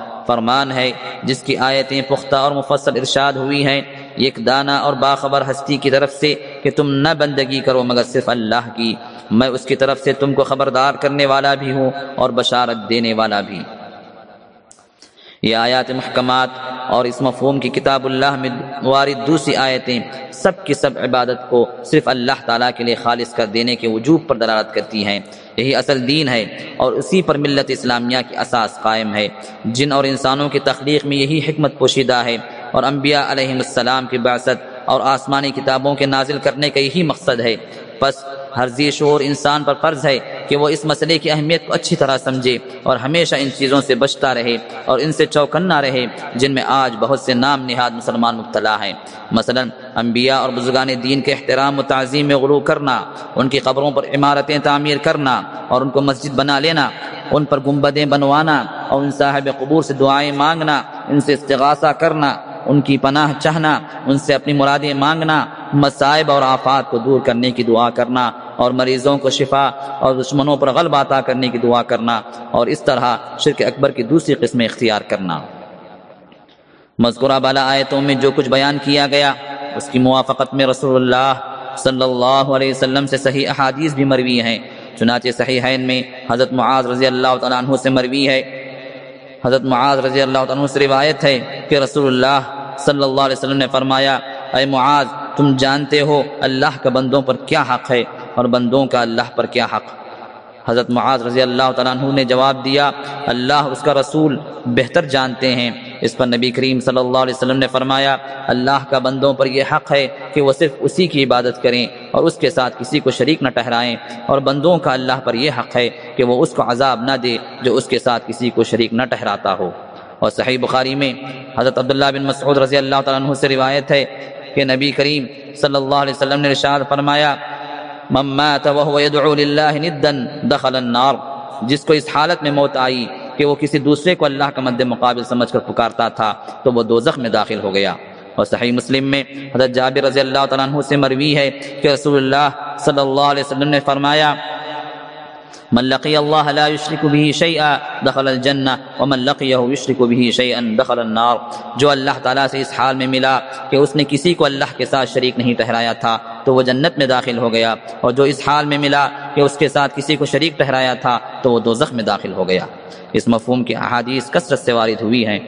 فرمان ہے، جس کی آیتیں پختہ اور مفصل ارشاد ہوئی ہیں ایک دانا اور باخبر ہستی کی طرف سے کہ تم نہ بندگی کرو مگر صرف اللہ کی۔ میں اس کی طرف سے تم کو خبردار کرنے والا بھی ہوں اور بشارت دینے والا بھی۔ یہ آیات محکمات اور اس مفہوم کی کتاب اللہ میں وارد دوسری آیتیں سب کی سب عبادت کو صرف اللہ تعالیٰ کے لیے خالص کر دینے کے وجوب پر دلالت کرتی ہیں۔ یہی اصل دین ہے اور اسی پر ملت اسلامیہ کی اساس قائم ہے۔ جن اور انسانوں کی تخلیق میں یہی حکمت پوشیدہ ہے۔ اور انبیاء علیہ السلام کی بعثت اور آسمانی کتابوں کے نازل کرنے کا یہی مقصد ہے۔ بس ہر زی شعور انسان پر فرض ہے کہ وہ اس مسئلے کی اہمیت کو اچھی طرح سمجھے اور ہمیشہ ان چیزوں سے بچتا رہے اور ان سے چوکنا رہے جن میں آج بہت سے نام نہاد مسلمان مبتلا ہیں۔ مثلا انبیاء اور بزرگان دین کے احترام و تعظیم میں غلو کرنا، ان کی قبروں پر عمارتیں تعمیر کرنا اور ان کو مسجد بنا لینا، ان پر گنبدیں بنوانا اور ان صاحب قبور سے دعائیں مانگنا، ان سے استغاثہ کرنا۔ ان کی پناہ چاہنا، ان سے اپنی مرادیں مانگنا، مصائب اور آفات کو دور کرنے کی دعا کرنا، اور مریضوں کو شفا اور دشمنوں پر غلب عطا کرنے کی دعا کرنا، اور اس طرح شرک اکبر کی دوسری قسم اختیار کرنا۔ مذکورہ بالا آیتوں میں جو کچھ بیان کیا گیا، اس کی موافقت میں رسول اللہ صلی اللہ علیہ وسلم سے صحیح احادیث بھی مروی ہیں۔ چنانچہ صحیح میں حضرت معاذ رضی اللہ تعالیٰ عنہ سے مروی ہے۔ حضرت معاذ رضی اللہ عنہ سے روایت ہے کہ رسول اللہ صلی اللہ علیہ وسلم نے فرمایا، اے معاذ، تم جانتے ہو اللہ کا بندوں پر کیا حق ہے اور بندوں کا اللہ پر کیا حق؟ حضرت معاذ رضی اللہ تعالیٰ عنہ نے جواب دیا، اللہ اس کا رسول بہتر جانتے ہیں۔ اس پر نبی کریم صلی اللہ علیہ وسلم نے فرمایا، اللہ کا بندوں پر یہ حق ہے کہ وہ صرف اسی کی عبادت کریں اور اس کے ساتھ کسی کو شریک نہ ٹہرائیں اور بندوں کا اللہ پر یہ حق ہے کہ وہ اس کو عذاب نہ دے جو اس کے ساتھ کسی کو شریک نہ ٹہراتا ہو۔ اور صحیح بخاری میں حضرت عبداللہ بن مسعود رضی اللہ تعالیٰ عنہ سے روایت ہے کہ نبی کریم صلی اللہ علیہ وسلم نے رشاد فرمایا، من مات وهو يدعو لله ندا دخل النار. جس کو اس حالت میں موت آئی کہ وہ کسی دوسرے کو اللہ کا مد مقابل سمجھ کر پکارتا تھا، تو وہ دوزخ میں داخل ہو گیا۔ اور صحیح مسلم میں حضرت جابر رضی اللہ تعالیٰ عنہ سے مروی ہے کہ رسول اللہ صلی اللہ علیہ وسلم نے فرمایا من لقی اللہ لا یشرک به شیئا دخل الجنہ ومن لقیہ یشرک به شیئا دخل النار جو اللہ تعالیٰ سے اس حال میں ملا کہ اس نے کسی کو اللہ کے ساتھ شریک نہیں ٹھہرایا تھا، تو وہ جنت میں داخل ہو گیا۔ اور جو اس حال میں ملا کہ اس کے ساتھ کسی کو شریک ٹھہرایا تھا، تو وہ دوزخ میں داخل ہو گیا۔ اس مفہوم کی احادیث کثرت سے وارد ہوئی ہیں۔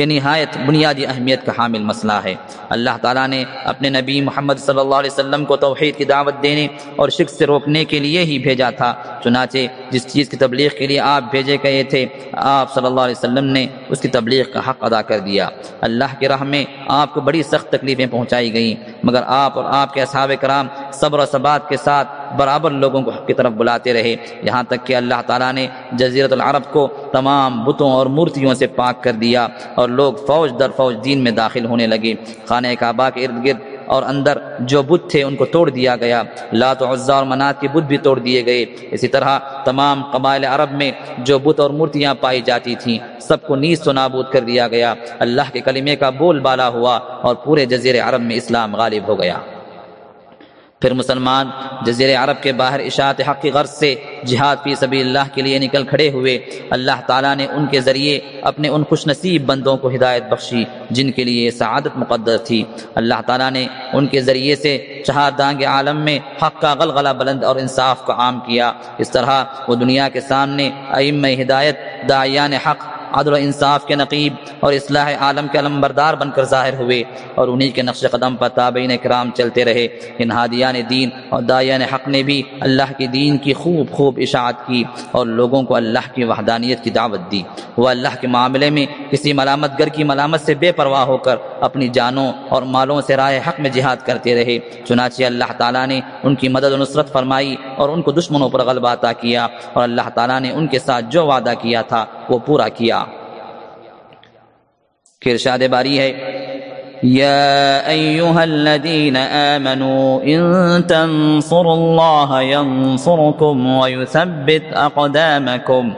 یعنی یہ نہایت بنیادی اہمیت کا حامل مسئلہ ہے۔ اللہ تعالیٰ نے اپنے نبی محمد صلی اللہ علیہ وسلم کو توحید کی دعوت دینے اور شرک سے روکنے کے لیے ہی بھیجا تھا۔ چنانچہ جس چیز کی تبلیغ کے لیے آپ بھیجے گئے تھے، آپ صلی اللہ علیہ وسلم نے اس کی تبلیغ کا حق ادا کر دیا۔ اللہ کے راہ میں آپ کو بڑی سخت تکلیفیں پہنچائی گئیں، مگر آپ اور آپ کے اصحاب کرام صبر و ثبات کے ساتھ برابر لوگوں کو حق کی طرف بلاتے رہے۔ یہاں تک کہ اللہ تعالیٰ نے جزیرت العرب کو تمام بتوں اور مورتیوں سے پاک کر دیا اور لوگ فوج در فوج دین میں داخل ہونے لگے۔ خانہ کعبہ کے ارد گرد اور اندر جو بت تھے ان کو توڑ دیا گیا۔ لات و عزا اور منات کے بت بھی توڑ دیے گئے۔ اسی طرح تمام قبائل عرب میں جو بت اور مورتیاں پائی جاتی تھیں، سب کو نیز و نابود کر دیا گیا۔ اللہ کے کلمے کا بول بالا ہوا اور پورے جزیر عرب میں اسلام غالب ہو گیا۔ پھر مسلمان جزیر عرب کے باہر اشاعت حق کی غرض سے جہاد فی سبیل اللہ کے لیے نکل کھڑے ہوئے۔ اللہ تعالیٰ نے ان کے ذریعے اپنے ان خوش نصیب بندوں کو ہدایت بخشی، جن کے لیے سعادت مقدر تھی۔ اللہ تعالیٰ نے ان کے ذریعے سے چہار دانگ عالم میں حق کا غلغلہ بلند اور انصاف کا عام کیا۔ اس طرح وہ دنیا کے سامنے ائم ہدایت دایان حق عدل و انصاف کے نقیب اور اصلاح عالم کے علم بردار بن کر ظاہر ہوئے اور انہی کے نقش قدم پر تابعین کرام چلتے رہے۔ ان ہادیان دین اور دایان حق نے بھی اللہ کے دین کی خوب خوب اشاعت کی اور لوگوں کو اللہ کی وحدانیت کی دعوت دی۔ وہ اللہ کے معاملے میں کسی ملامت گر کی ملامت سے بے پرواہ ہو کر اپنی جانوں اور مالوں سے رائے حق میں جہاد کرتے رہے۔ چنانچہ اللہ تعالیٰ نے ان کی مدد و نصرت فرمائی اور ان کو دشمنوں پر غلبہ عطا کیا اور اللہ تعالیٰ نے ان کے ساتھ جو وعدہ کیا تھا وہ پورا کیا۔ کہ ارشاد باری ہے۔ يا أيها الذين آمنوا إن تنصروا الله ينصركم ويثبت أقدامكم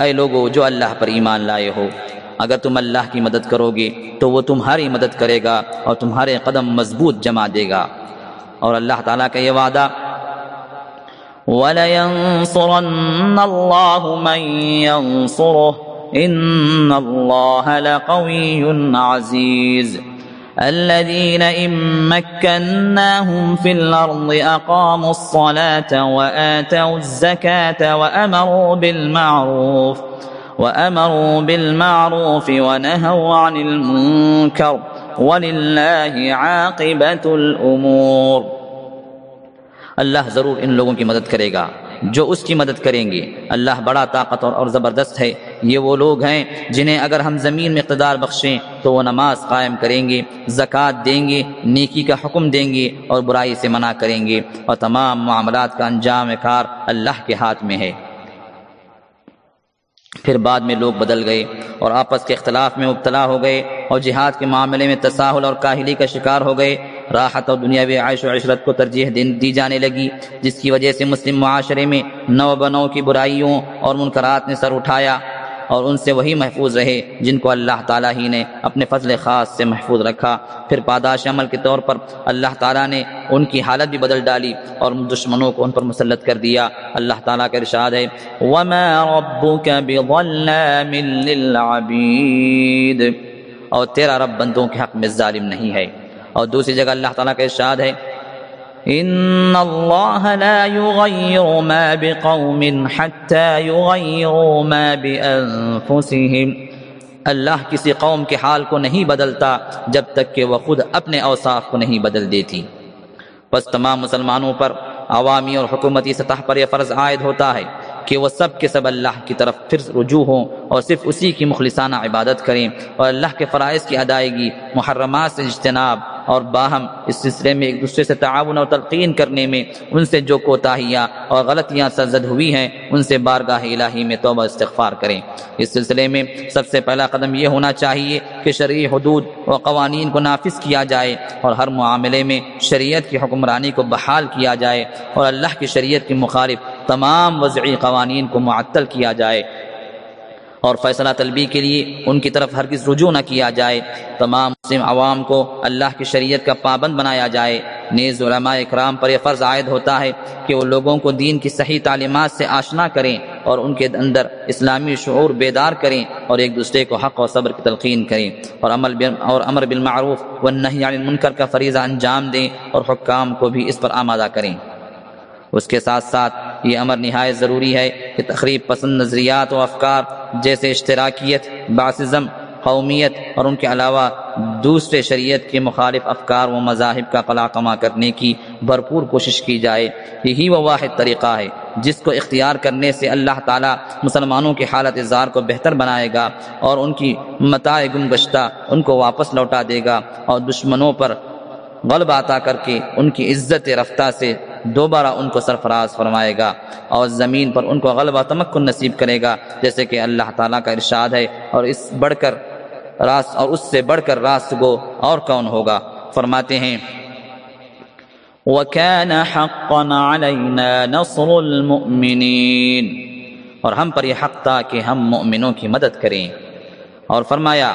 اے لوگو، جو اللہ پر ایمان لائے ہو، اگر تم اللہ کی مدد کرو گے، تو وہ تمہاری مدد کرے گا اور تمہارے قدم مضبوط جما دے گا۔ اور اللہ تعالیٰ کا یہ وعدہ وَلَيَنصُرَنَّ اللَّهُ مَن يَنصُرُهُ إن الله لقوي عزيز الذين إن مكناهم في الأرض أقاموا الصلاة وآتوا الزكاة وأمروا بالمعروف وأمروا بالمعروف ونهوا عن المنكر ولله عاقبة الأمور اللہ ضرور ان لوگوں کی مدد کرے گا۔ جو اس کی مدد کریں گے، اللہ بڑا طاقت اور زبردست ہے۔ یہ وہ لوگ ہیں جنہیں اگر ہم زمین میں اقتدار بخشیں تو وہ نماز قائم کریں گے، زکوٰۃ دیں گے، نیکی کا حکم دیں گے اور برائی سے منع کریں گے۔ اور تمام معاملات کا انجام کار اللہ کے ہاتھ میں ہے۔ پھر بعد میں لوگ بدل گئے اور آپس کے اختلاف میں مبتلا ہو گئے اور جہاد کے معاملے میں تساہل اور کاہلی کا شکار ہو گئے۔ راحت اور دنیاوی عائش و عشرت کو ترجیح دی جانے لگی، جس کی وجہ سے مسلم معاشرے میں نو بنو کی برائیوں اور منکرات نے سر اٹھایا اور ان سے وہی محفوظ رہے جن کو اللہ تعالیٰ ہی نے اپنے فضل خاص سے محفوظ رکھا۔ پھر پاداش عمل کے طور پر اللہ تعالیٰ نے ان کی حالت بھی بدل ڈالی اور دشمنوں کو ان پر مسلط کر دیا۔ اللہ تعالیٰ کا ارشاد ہے، وما ربك بظلام للعبید اور تیرا رب بندوں کے حق میں ظالم نہیں ہے۔ اور دوسری جگہ اللہ تعالیٰ کا ارشاد ہے ان اللہ لا يغير ما بقوم حتى يغيروا ما بانفسهم اللہ کسی قوم کے حال کو نہیں بدلتا جب تک کہ وہ خود اپنے اوصاف کو نہیں بدل دیتی۔ بس تمام مسلمانوں پر عوامی اور حکومتی سطح پر یہ فرض عائد ہوتا ہے۔ کہ وہ سب کے سب اللہ کی طرف پھر رجوع ہوں اور صرف اسی کی مخلصانہ عبادت کریں اور اللہ کے فرائض کی ادائیگی، محرمات سے اجتناب اور باہم اس سلسلے میں ایک دوسرے سے تعاون اور تلقین کرنے میں ان سے جو کوتاہیاں اور غلطیاں سرزد ہوئی ہیں، ان سے بارگاہ الہی میں توبہ استغفار کریں۔ اس سلسلے میں سب سے پہلا قدم یہ ہونا چاہیے کہ شرعی حدود و قوانین کو نافذ کیا جائے اور ہر معاملے میں شریعت کی حکمرانی کو بحال کیا جائے اور اللہ کی شریعت کے مخالف تمام وضعی قوانین کو معطل کیا جائے اور فیصلہ طلبی کے لیے ان کی طرف ہرگز رجوع نہ کیا جائے تمام مسلم عوام کو اللہ کی شریعت کا پابند بنایا جائے نیز علماء اکرام پر یہ فرض عائد ہوتا ہے کہ وہ لوگوں کو دین کی صحیح تعلیمات سے آشنا کریں اور ان کے اندر اسلامی شعور بیدار کریں اور ایک دوسرے کو حق اور صبر کی تلقین کریں اور عمل اور امر بالمعروف والنہی عن المنکر کا فریضہ انجام دیں اور حکام کو بھی اس پر آمادہ کریں۔ اس کے ساتھ ساتھ یہ امر نہایت ضروری ہے کہ تقریب پسند نظریات و افکار جیسے اشتراکیت، باسزم، قومیت اور ان کے علاوہ دوسرے شریعت کے مخالف افکار و مذاہب کا قلع کرنے کی بھرپور کوشش کی جائے، یہی وہ واحد طریقہ ہے جس کو اختیار کرنے سے اللہ تعالیٰ مسلمانوں کی حالت اظہار کو بہتر بنائے گا اور ان کی متاع گم گشتہ ان کو واپس لوٹا دے گا اور دشمنوں پر غلب عطا کر کے ان کی عزت رفتہ سے دوبارہ ان کو سرفراز فرمائے گا اور زمین پر ان کو غلبہ تمکن نصیب کرے گا، جیسے کہ اللہ تعالیٰ کا ارشاد ہے، اور اس بڑھ کر راست، اور اس سے بڑھ کر راست گو اور کون ہوگا؟ فرماتے ہیں، وَكَانَ حَقًّا عَلَيْنَا نَصْرُ الْمُؤْمِنِينَ۔ اور ہم پر یہ حق تھا کہ ہم مؤمنوں کی مدد کریں۔ اور فرمایا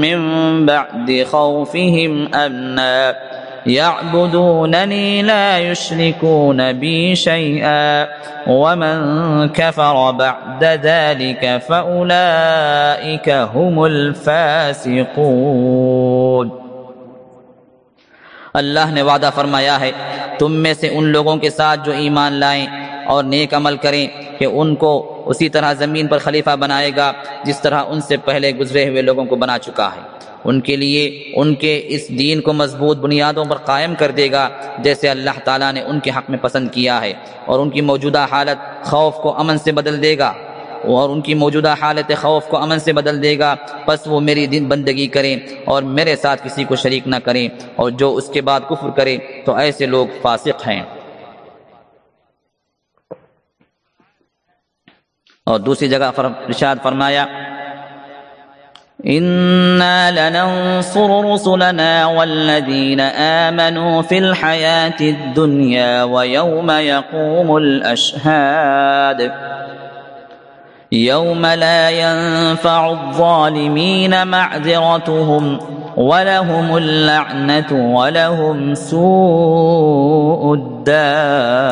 من بعد خوفهم أمنا. يعبدونني لا يشركون بي شيئا. ومن كفر بعد ذلك فأولئك هم الفاسقون. اللہ نے وعدہ فرمایا ہے، تم میں سے ان لوگوں کے ساتھ جو ایمان لائیں اور نیک عمل کریں کہ ان کو اسی طرح زمین پر خلیفہ بنائے گا، جس طرح ان سے پہلے گزرے ہوئے لوگوں کو بنا چکا ہے۔ ان کے لیے ان کے اس دین کو مضبوط بنیادوں پر قائم کر دے گا، جیسے اللہ تعالیٰ نے ان کے حق میں پسند کیا ہے۔ اور ان کی موجودہ حالت خوف کو امن سے بدل دے گا۔ اور ان کی موجودہ حالت خوف کو امن سے بدل دے گا۔ پس وہ میری دن بندگی کریں اور میرے ساتھ کسی کو شریک نہ کریں۔ اور جو اس کے بعد کفر کرے تو ایسے لوگ فاسق ہیں۔ اور دوسری جگہ ارشاد فرمایا، إنا لننصر رسلنا والذين آمنوا في الحياة الدنيا ويوم يقوم الأشهاد يوم لا ينفع الظالمين معذرتهم ولهم اللعنة ولهم سوء الدار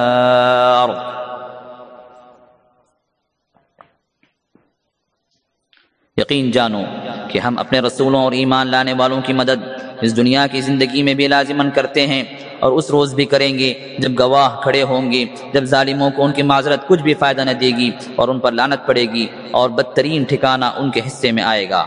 یقین جانو کہ ہم اپنے رسولوں اور ایمان لانے والوں کی مدد اس دنیا کی زندگی میں بھی لازمن کرتے ہیں اور اس روز بھی کریں گے جب گواہ کھڑے ہوں گے، جب ظالموں کو ان کی معذرت کچھ بھی فائدہ نہ دے گی اور ان پر لانت پڑے گی اور بدترین ٹھکانہ ان کے حصے میں آئے گا۔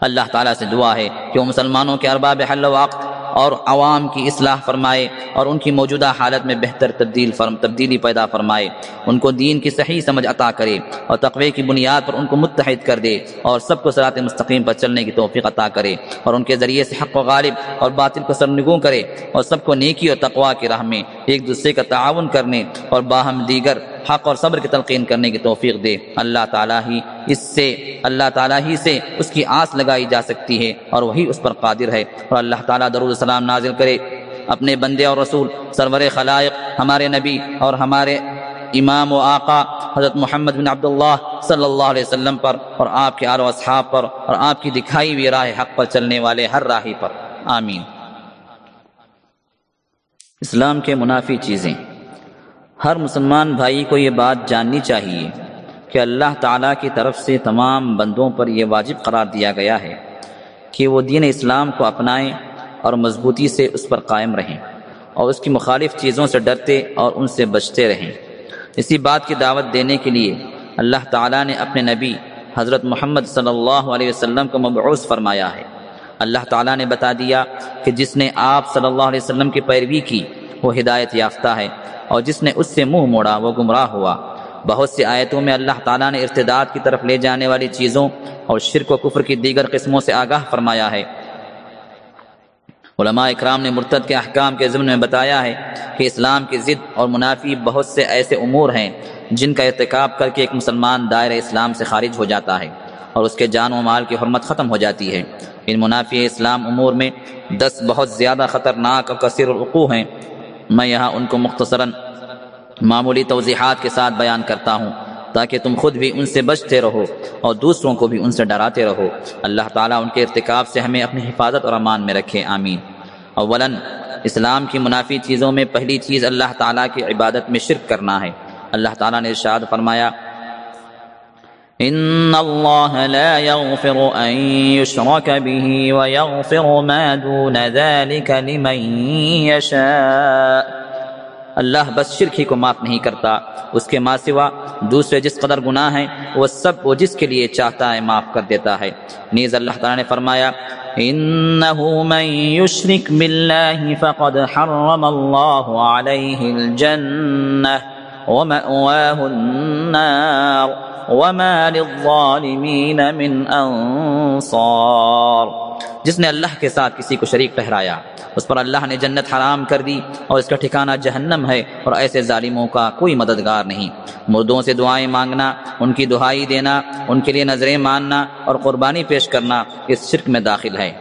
اللہ تعالیٰ سے دعا ہے کہ وہ مسلمانوں کے ارباب حل وقت اور عوام کی اصلاح فرمائے اور ان کی موجودہ حالت میں بہتر تبدیل فرم، تبدیلی پیدا فرمائے۔ ان کو دین کی صحیح سمجھ عطا کرے اور تقوی کی بنیاد پر ان کو متحد کر دے اور سب کو صراط مستقیم پر چلنے کی توفیق عطا کرے اور ان کے ذریعے سے حق و غالب اور باطل کو سرنگوں کرے اور سب کو نیکی اور تقوا کی راہ میں ایک دوسرے کا تعاون کرنے اور باہم دیگر حق اور صبر کی تلقین کرنے کی توفیق دے۔ اللہ تعالیٰ ہی اس سے، اللہ تعالیٰ ہی سے اس کی آس لگائی جا سکتی ہے اور وہی اس پر قادر ہے۔ اور اللہ تعالیٰ درود السلام نازل کرے۔ اپنے بندے اور رسول، سرور خلائق، ہمارے نبی اور ہمارے امام و آقا حضرت محمد بن عبداللہ صلی اللہ علیہ وسلم پر اور آپ کے آل و اصحاب پر اور آپ کی دکھائی ہوئی راہ حق پر چلنے والے ہر راہی پر۔ آمین۔ اسلام کے منافی چیزیں۔ ہر مسلمان بھائی کو یہ بات جاننی چاہیے کہ اللہ تعالیٰ کی طرف سے تمام بندوں پر یہ واجب قرار دیا گیا ہے کہ وہ دین اسلام کو اپنائیں اور مضبوطی سے اس پر قائم رہیں اور اس کی مخالف چیزوں سے ڈرتے اور ان سے بچتے رہیں۔ اسی بات کی دعوت دینے کے لیے اللہ تعالیٰ نے اپنے نبی حضرت محمد صلی اللہ علیہ وسلم کو مبعوث فرمایا ہے۔ اللہ تعالیٰ نے بتا دیا کہ جس نے آپ صلی اللہ علیہ وسلم کی پیروی کی وہ ہدایت یافتہ ہے۔ اور جس نے اس سے منہ موڑا، وہ گمراہ ہوا۔ بہت سی آیتوں میں اللہ تعالیٰ نے ارتداد کی طرف لے جانے والی چیزوں اور شرک و کفر کی دیگر قسموں سے آگاہ فرمایا ہے۔ علماء اکرام نے مرتد کے احکام کے ضمن میں بتایا ہے کہ اسلام کی ضد اور منافی بہت سے ایسے امور ہیں جن کا ارتکاب کر کے ایک مسلمان دائر اسلام سے خارج ہو جاتا ہے اور اس کے جان و مال کی حرمت ختم ہو جاتی ہے۔ ان منافی اسلام امور میں دس بہت زیادہ خطرناک اور کثیر الرقوع ہیں۔ میں یہاں ان کو مختصراً معمولی توضیحات کے ساتھ بیان کرتا ہوں، تاکہ تم خود بھی ان سے بچتے رہو اور دوسروں کو بھی ان سے ڈراتے رہو۔ اللہ تعالیٰ ان کے ارتکاب سے ہمیں اپنی حفاظت اور امان میں رکھے، آمین۔ اولاً، اسلام کی منافی چیزوں میں پہلی چیز اللہ تعالیٰ کی عبادت میں شرک کرنا ہے۔ اللہ تعالیٰ نے ارشاد فرمایا ان الله لا يغفر ان يشرك به ويغفر ما دون ذلك لمن يشاء۔ اللہ بس شرک ہی کو معاف نہیں کرتا، اس کے ماں سوا دوسرے جس قدر گناہ ہیں، وہ سب وہ جس کے لیے چاہتا ہے معاف کر دیتا ہے۔ نیز اللہ تعالیٰ نے فرمایا انه من يشرك بالله فقد حرم الله عليه الجنه ومأواه النار۔ وما للظالمين من انصار جس نے اللہ کے ساتھ کسی کو شریک ٹھہرایا، اس پر اللہ نے جنت حرام کر دی اور اس کا ٹھکانہ جہنم ہے اور ایسے ظالموں کا کوئی مددگار نہیں۔ مردوں سے دعائیں مانگنا، ان کی دہائی دینا، ان کے لیے نظریں ماننا اور قربانی پیش کرنا اس شرک میں داخل ہے۔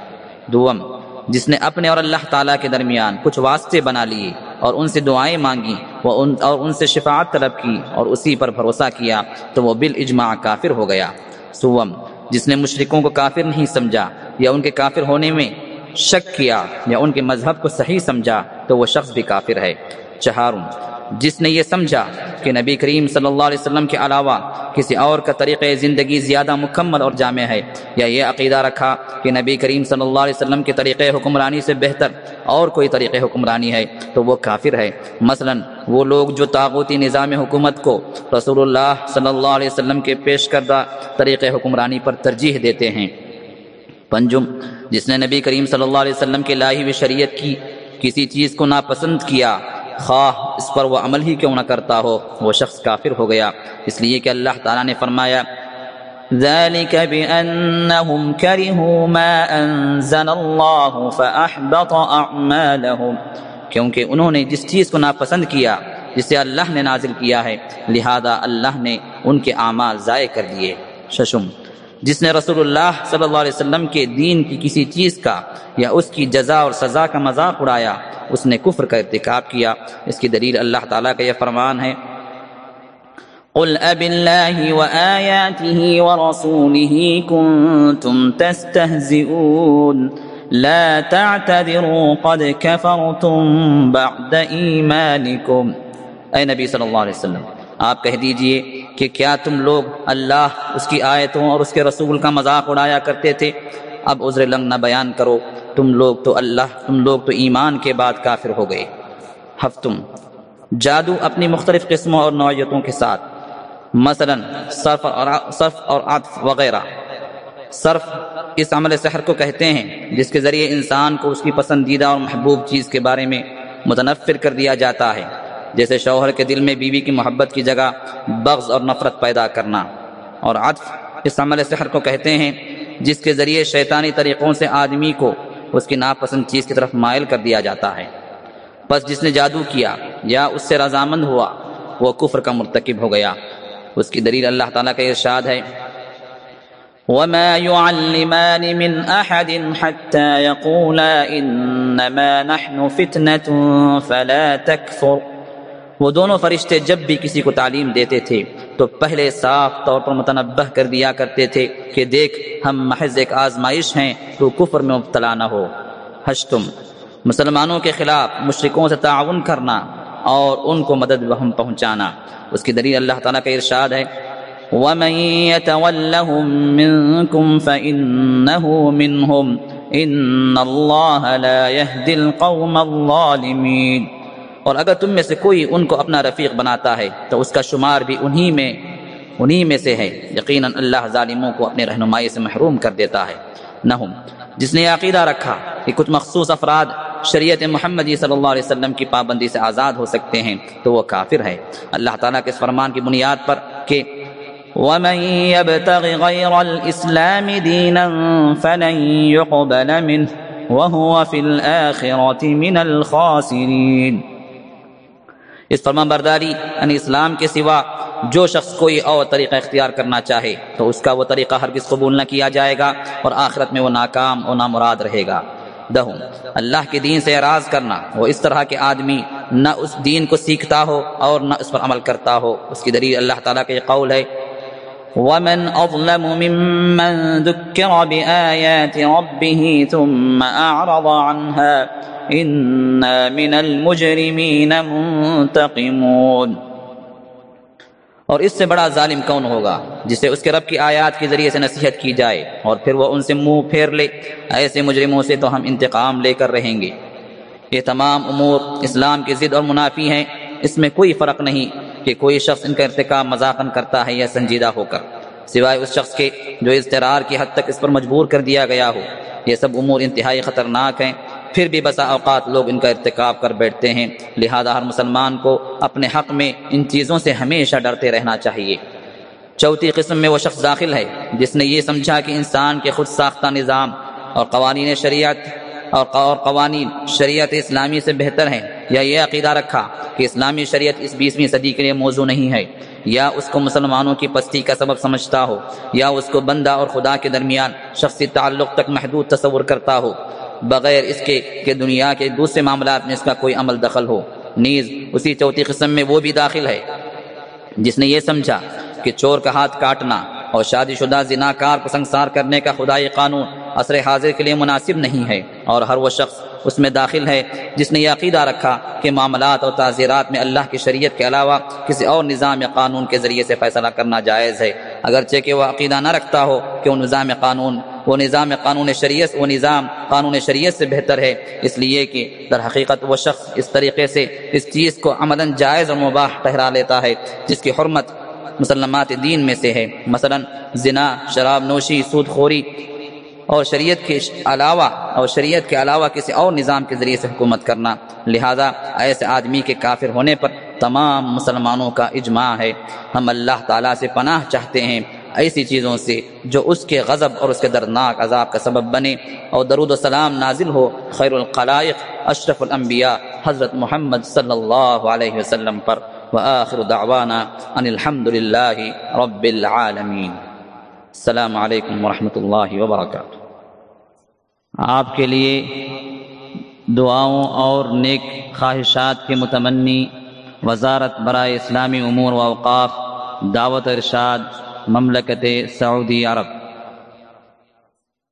دوم، جس نے اپنے اور اللہ تعالیٰ کے درمیان کچھ واسطے بنا لیے اور ان سے دعائیں مانگی، وہ ان اور ان سے شفاعت طلب کی اور اسی پر بھروسہ کیا، تو وہ بالاجماع کافر ہو گیا۔ سوم، جس نے مشرکوں کو کافر نہیں سمجھا یا ان کے کافر ہونے میں شک کیا یا ان کے مذہب کو صحیح سمجھا، تو وہ شخص بھی کافر ہے۔ چہارم جس نے یہ سمجھا کہ نبی کریم صلی اللہ علیہ وسلم کے علاوہ کسی اور کا طریقہ زندگی زیادہ مکمل اور جامع ہے، یا یہ عقیدہ رکھا کہ نبی کریم صلی اللہ علیہ وسلم کے طریقے حکمرانی سے بہتر اور کوئی طریقہ حکمرانی ہے تو وہ کافر ہے۔ مثلا وہ لوگ جو تاغوتی نظام حکومت کو رسول اللہ صلی اللہ علیہ وسلم کے پیش کردہ طریقہ حکمرانی پر ترجیح دیتے ہیں۔ پنجم، جس نے نبی کریم صلی اللہ علیہ وسلم کے لاہی و شریعت کی کسی چیز کو ناپسند کیا خواہ اس پر وہ عمل ہی کیوں نہ کرتا ہو، وہ شخص کافر ہو گیا۔ اس لیے کہ اللہ تعالیٰ نے فرمایا، ذلك بأنهم كرهوا ما أنزل الله فأحبط أعمالهم۔ کیونکہ انہوں نے جس چیز کو ناپسند کیا، جسے اللہ نے نازل کیا ہے، لہذا اللہ نے ان کے اعمال ضائع کر دیے۔ ششم جس نے رسول اللہ صلی اللہ علیہ وسلم کے دین کی کسی چیز کا یا اس کی جزا اور سزا کا مذاق اڑایا، اس نے کفر کا ارتکاب کیا۔ اس کی دلیل اللہ تعالیٰ کا یہ فرمان ہے۔ قل اب الله وآياته ورسوله كنتم تستهزئون۔ لا تعتذروا قد كفرتم بعد إيمانكم۔ اے نبی صلی اللہ علیہ وسلم، آپ کہہ دیجیے کہ کیا تم لوگ اللہ، اس کی آیتوں اور اس کے رسول کا مذاق اڑایا کرتے تھے؟ اب عذر لنگ نہ بیان کرو، تم لوگ تو اللہ، تم لوگ تو ایمان کے بعد کافر ہو گئے۔ ہفتم، جادو اپنی مختلف قسموں اور نوعیتوں کے ساتھ۔ مثلا، صرف اور صرف اور عطف وغیرہ۔ صرف اس عمل سحر کو کہتے ہیں، جس کے ذریعے انسان کو اس کی پسندیدہ اور محبوب چیز کے بارے میں متنفر کر دیا جاتا ہے۔ جیسے شوہر کے دل میں بیوی کی محبت کی جگہ بغض اور نفرت پیدا کرنا۔ اور عطف اس عمل سحر کو کہتے ہیں، جس کے ذریعے شیطانی طریقوں سے آدمی کو اس کی ناپسند چیز کی طرف مائل کر دیا جاتا ہے۔ بس جس نے جادو کیا یا اس سے رضامند ہوا، وہ کفر کا مرتکب ہو گیا۔ اس کی دلیل اللہ تعالیٰ کا ارشاد ہے۔ وما يعلمان من احد حتى يقولا انما نحن فتنه فلا تكفر۔ وہ دونوں فرشتے جب بھی کسی کو تعلیم دیتے تھے تو پہلے صاف طور پر متنبہ کر دیا کرتے تھے کہ دیکھ، ہم محض ایک آزمائش ہیں تو کفر میں مبتلا نہ ہو۔ حشتم مسلمانوں کے خلاف مشرکوں سے تعاون کرنا اور ان کو مدد وہم پہنچانا۔ اس کی دلیل اللہ تعالیٰ کا ارشاد ہے۔ ومن يتولهم منكم فإنه منهم إن الله لا يهدي القوم الظالمين۔ اور اگر تم میں سے کوئی ان کو اپنا رفیق بناتا ہے، تو اس کا شمار بھی انہی میں انہی میں سے ہے۔ یقیناً اللہ ظالموں کو اپنے رہنمائی سے محروم کر دیتا ہے۔ نہ جس نے عقیدہ رکھا کہ کچھ مخصوص افراد شریعت محمدی صلی اللہ علیہ وسلم کی پابندی سے آزاد ہو سکتے ہیں، تو وہ کافر ہے۔ اللہ تعالیٰ کے اس فرمان کی بنیاد پر کہ ومن يبتغ غير الإسلام دينا فلن يقبل منه وهو في الآخرة من الخاسرين۔ اس فرما برداری یعنی اسلام کے سوا جو شخص کوئی اور طریقہ اختیار کرنا چاہے، تو اس کا وہ طریقہ ہرگز قبول نہ کیا جائے گا اور آخرت میں وہ ناکام اور نامراد رہے گا۔ دہم، اللہ کے دین سے اعراض کرنا، وہ اس طرح کے آدمی نہ اس دین کو سیکھتا ہو اور نہ اس پر عمل کرتا ہو۔ اس کی دلیل اللہ تعالیٰ کا یہ قول ہے ومن أظلم ممن ذكر بآيات ربه ثم أعرض عنها إنا من المجرمين منتقمون۔ اور اس سے بڑا ظالم کون ہوگا جسے اس کے رب کی آیات کے ذریعے سے نصیحت کی جائے اور پھر وہ ان سے منہ پھیر لے۔ ایسے مجرموں سے تو ہم انتقام لے کر رہیں گے۔ یہ تمام امور اسلام کی ضد اور منافی ہیں۔ اس میں کوئی فرق نہیں۔ کہ کوئی شخص ان کا ارتکاب مذاقن کرتا ہے یا سنجیدہ ہو کر، سوائے اس شخص کے جو اضطرار کی حد تک اس پر مجبور کر دیا گیا ہو۔ یہ سب امور انتہائی خطرناک ہیں، پھر بھی بسا اوقات لوگ ان کا ارتکاب کر بیٹھتے ہیں۔ لہذا ہر مسلمان کو اپنے حق میں ان چیزوں سے ہمیشہ ڈرتے رہنا چاہیے۔ چوتھی قسم میں وہ شخص داخل ہے، جس نے یہ سمجھا کہ انسان کے خود ساختہ نظام اور قوانین شریعت اور قوانین شریعت اسلامی سے بہتر ہیں۔ یا یہ عقیدہ رکھا کہ اسلامی شریعت اس بیسویں صدی کے لیے موضوع نہیں ہے، یا اس کو مسلمانوں کی پستی کا سبب سمجھتا ہو، یا اس کو بندہ اور خدا کے درمیان شخصی تعلق تک محدود تصور کرتا ہو، بغیر اس کے کہ دنیا کے دوسرے معاملات میں اس کا کوئی عمل دخل ہو۔ نیز اسی چوتھی قسم میں وہ بھی داخل ہے، جس نے یہ سمجھا کہ چور کا ہاتھ کاٹنا اور شادی شدہ زناکار کو سنسار کرنے کا خدائی قانون عصر حاضر کے لیے مناسب نہیں ہے، اور ہر وہ شخص اس میں داخل ہے، جس نے یہ عقیدہ رکھا کہ معاملات اور تعزیرات میں اللہ کی شریعت کے علاوہ کسی اور نظام یا قانون کے ذریعے سے فیصلہ کرنا جائز ہے۔ اگرچہ کہ وہ عقیدہ نہ رکھتا ہو کہ وہ نظام قانون، وہ نظام قانون شریعت، وہ نظام قانون شریعت سے بہتر ہے۔ اس لیے کہ در حقیقت وہ شخص اس طریقے سے اس چیز کو عملاً جائز اور مباح ٹھہرا لیتا ہے، جس کی حرمت مسلمات دین میں سے ہے۔ مثلا زنا، شراب نوشی، سود خوری اور شریعت کے علاوہ اور شریعت کے علاوہ کسی اور نظام کے ذریعے سے حکومت کرنا۔ لہذا ایسے آدمی کے کافر ہونے پر تمام مسلمانوں کا اجماع ہے۔ ہم اللہ تعالیٰ سے پناہ چاہتے ہیں ایسی چیزوں سے جو اس کے غضب اور اس کے دردناک عذاب کا سبب بنے۔ اور درود و سلام نازل ہو خیر القلائق اشرف الانبیاء حضرت محمد صلی اللہ علیہ وسلم پر۔ وآخر دعوانا ان الحمد للہ رب العالمین۔ السلام علیکم ورحمۃ اللہ وبرکاتہ۔ آپ کے لیے دعاؤں اور نیک خواہشات کے متمنی وزارت برائے اسلامی امور و اوقاف، دعوت ارشاد مملکت سعودی عرب۔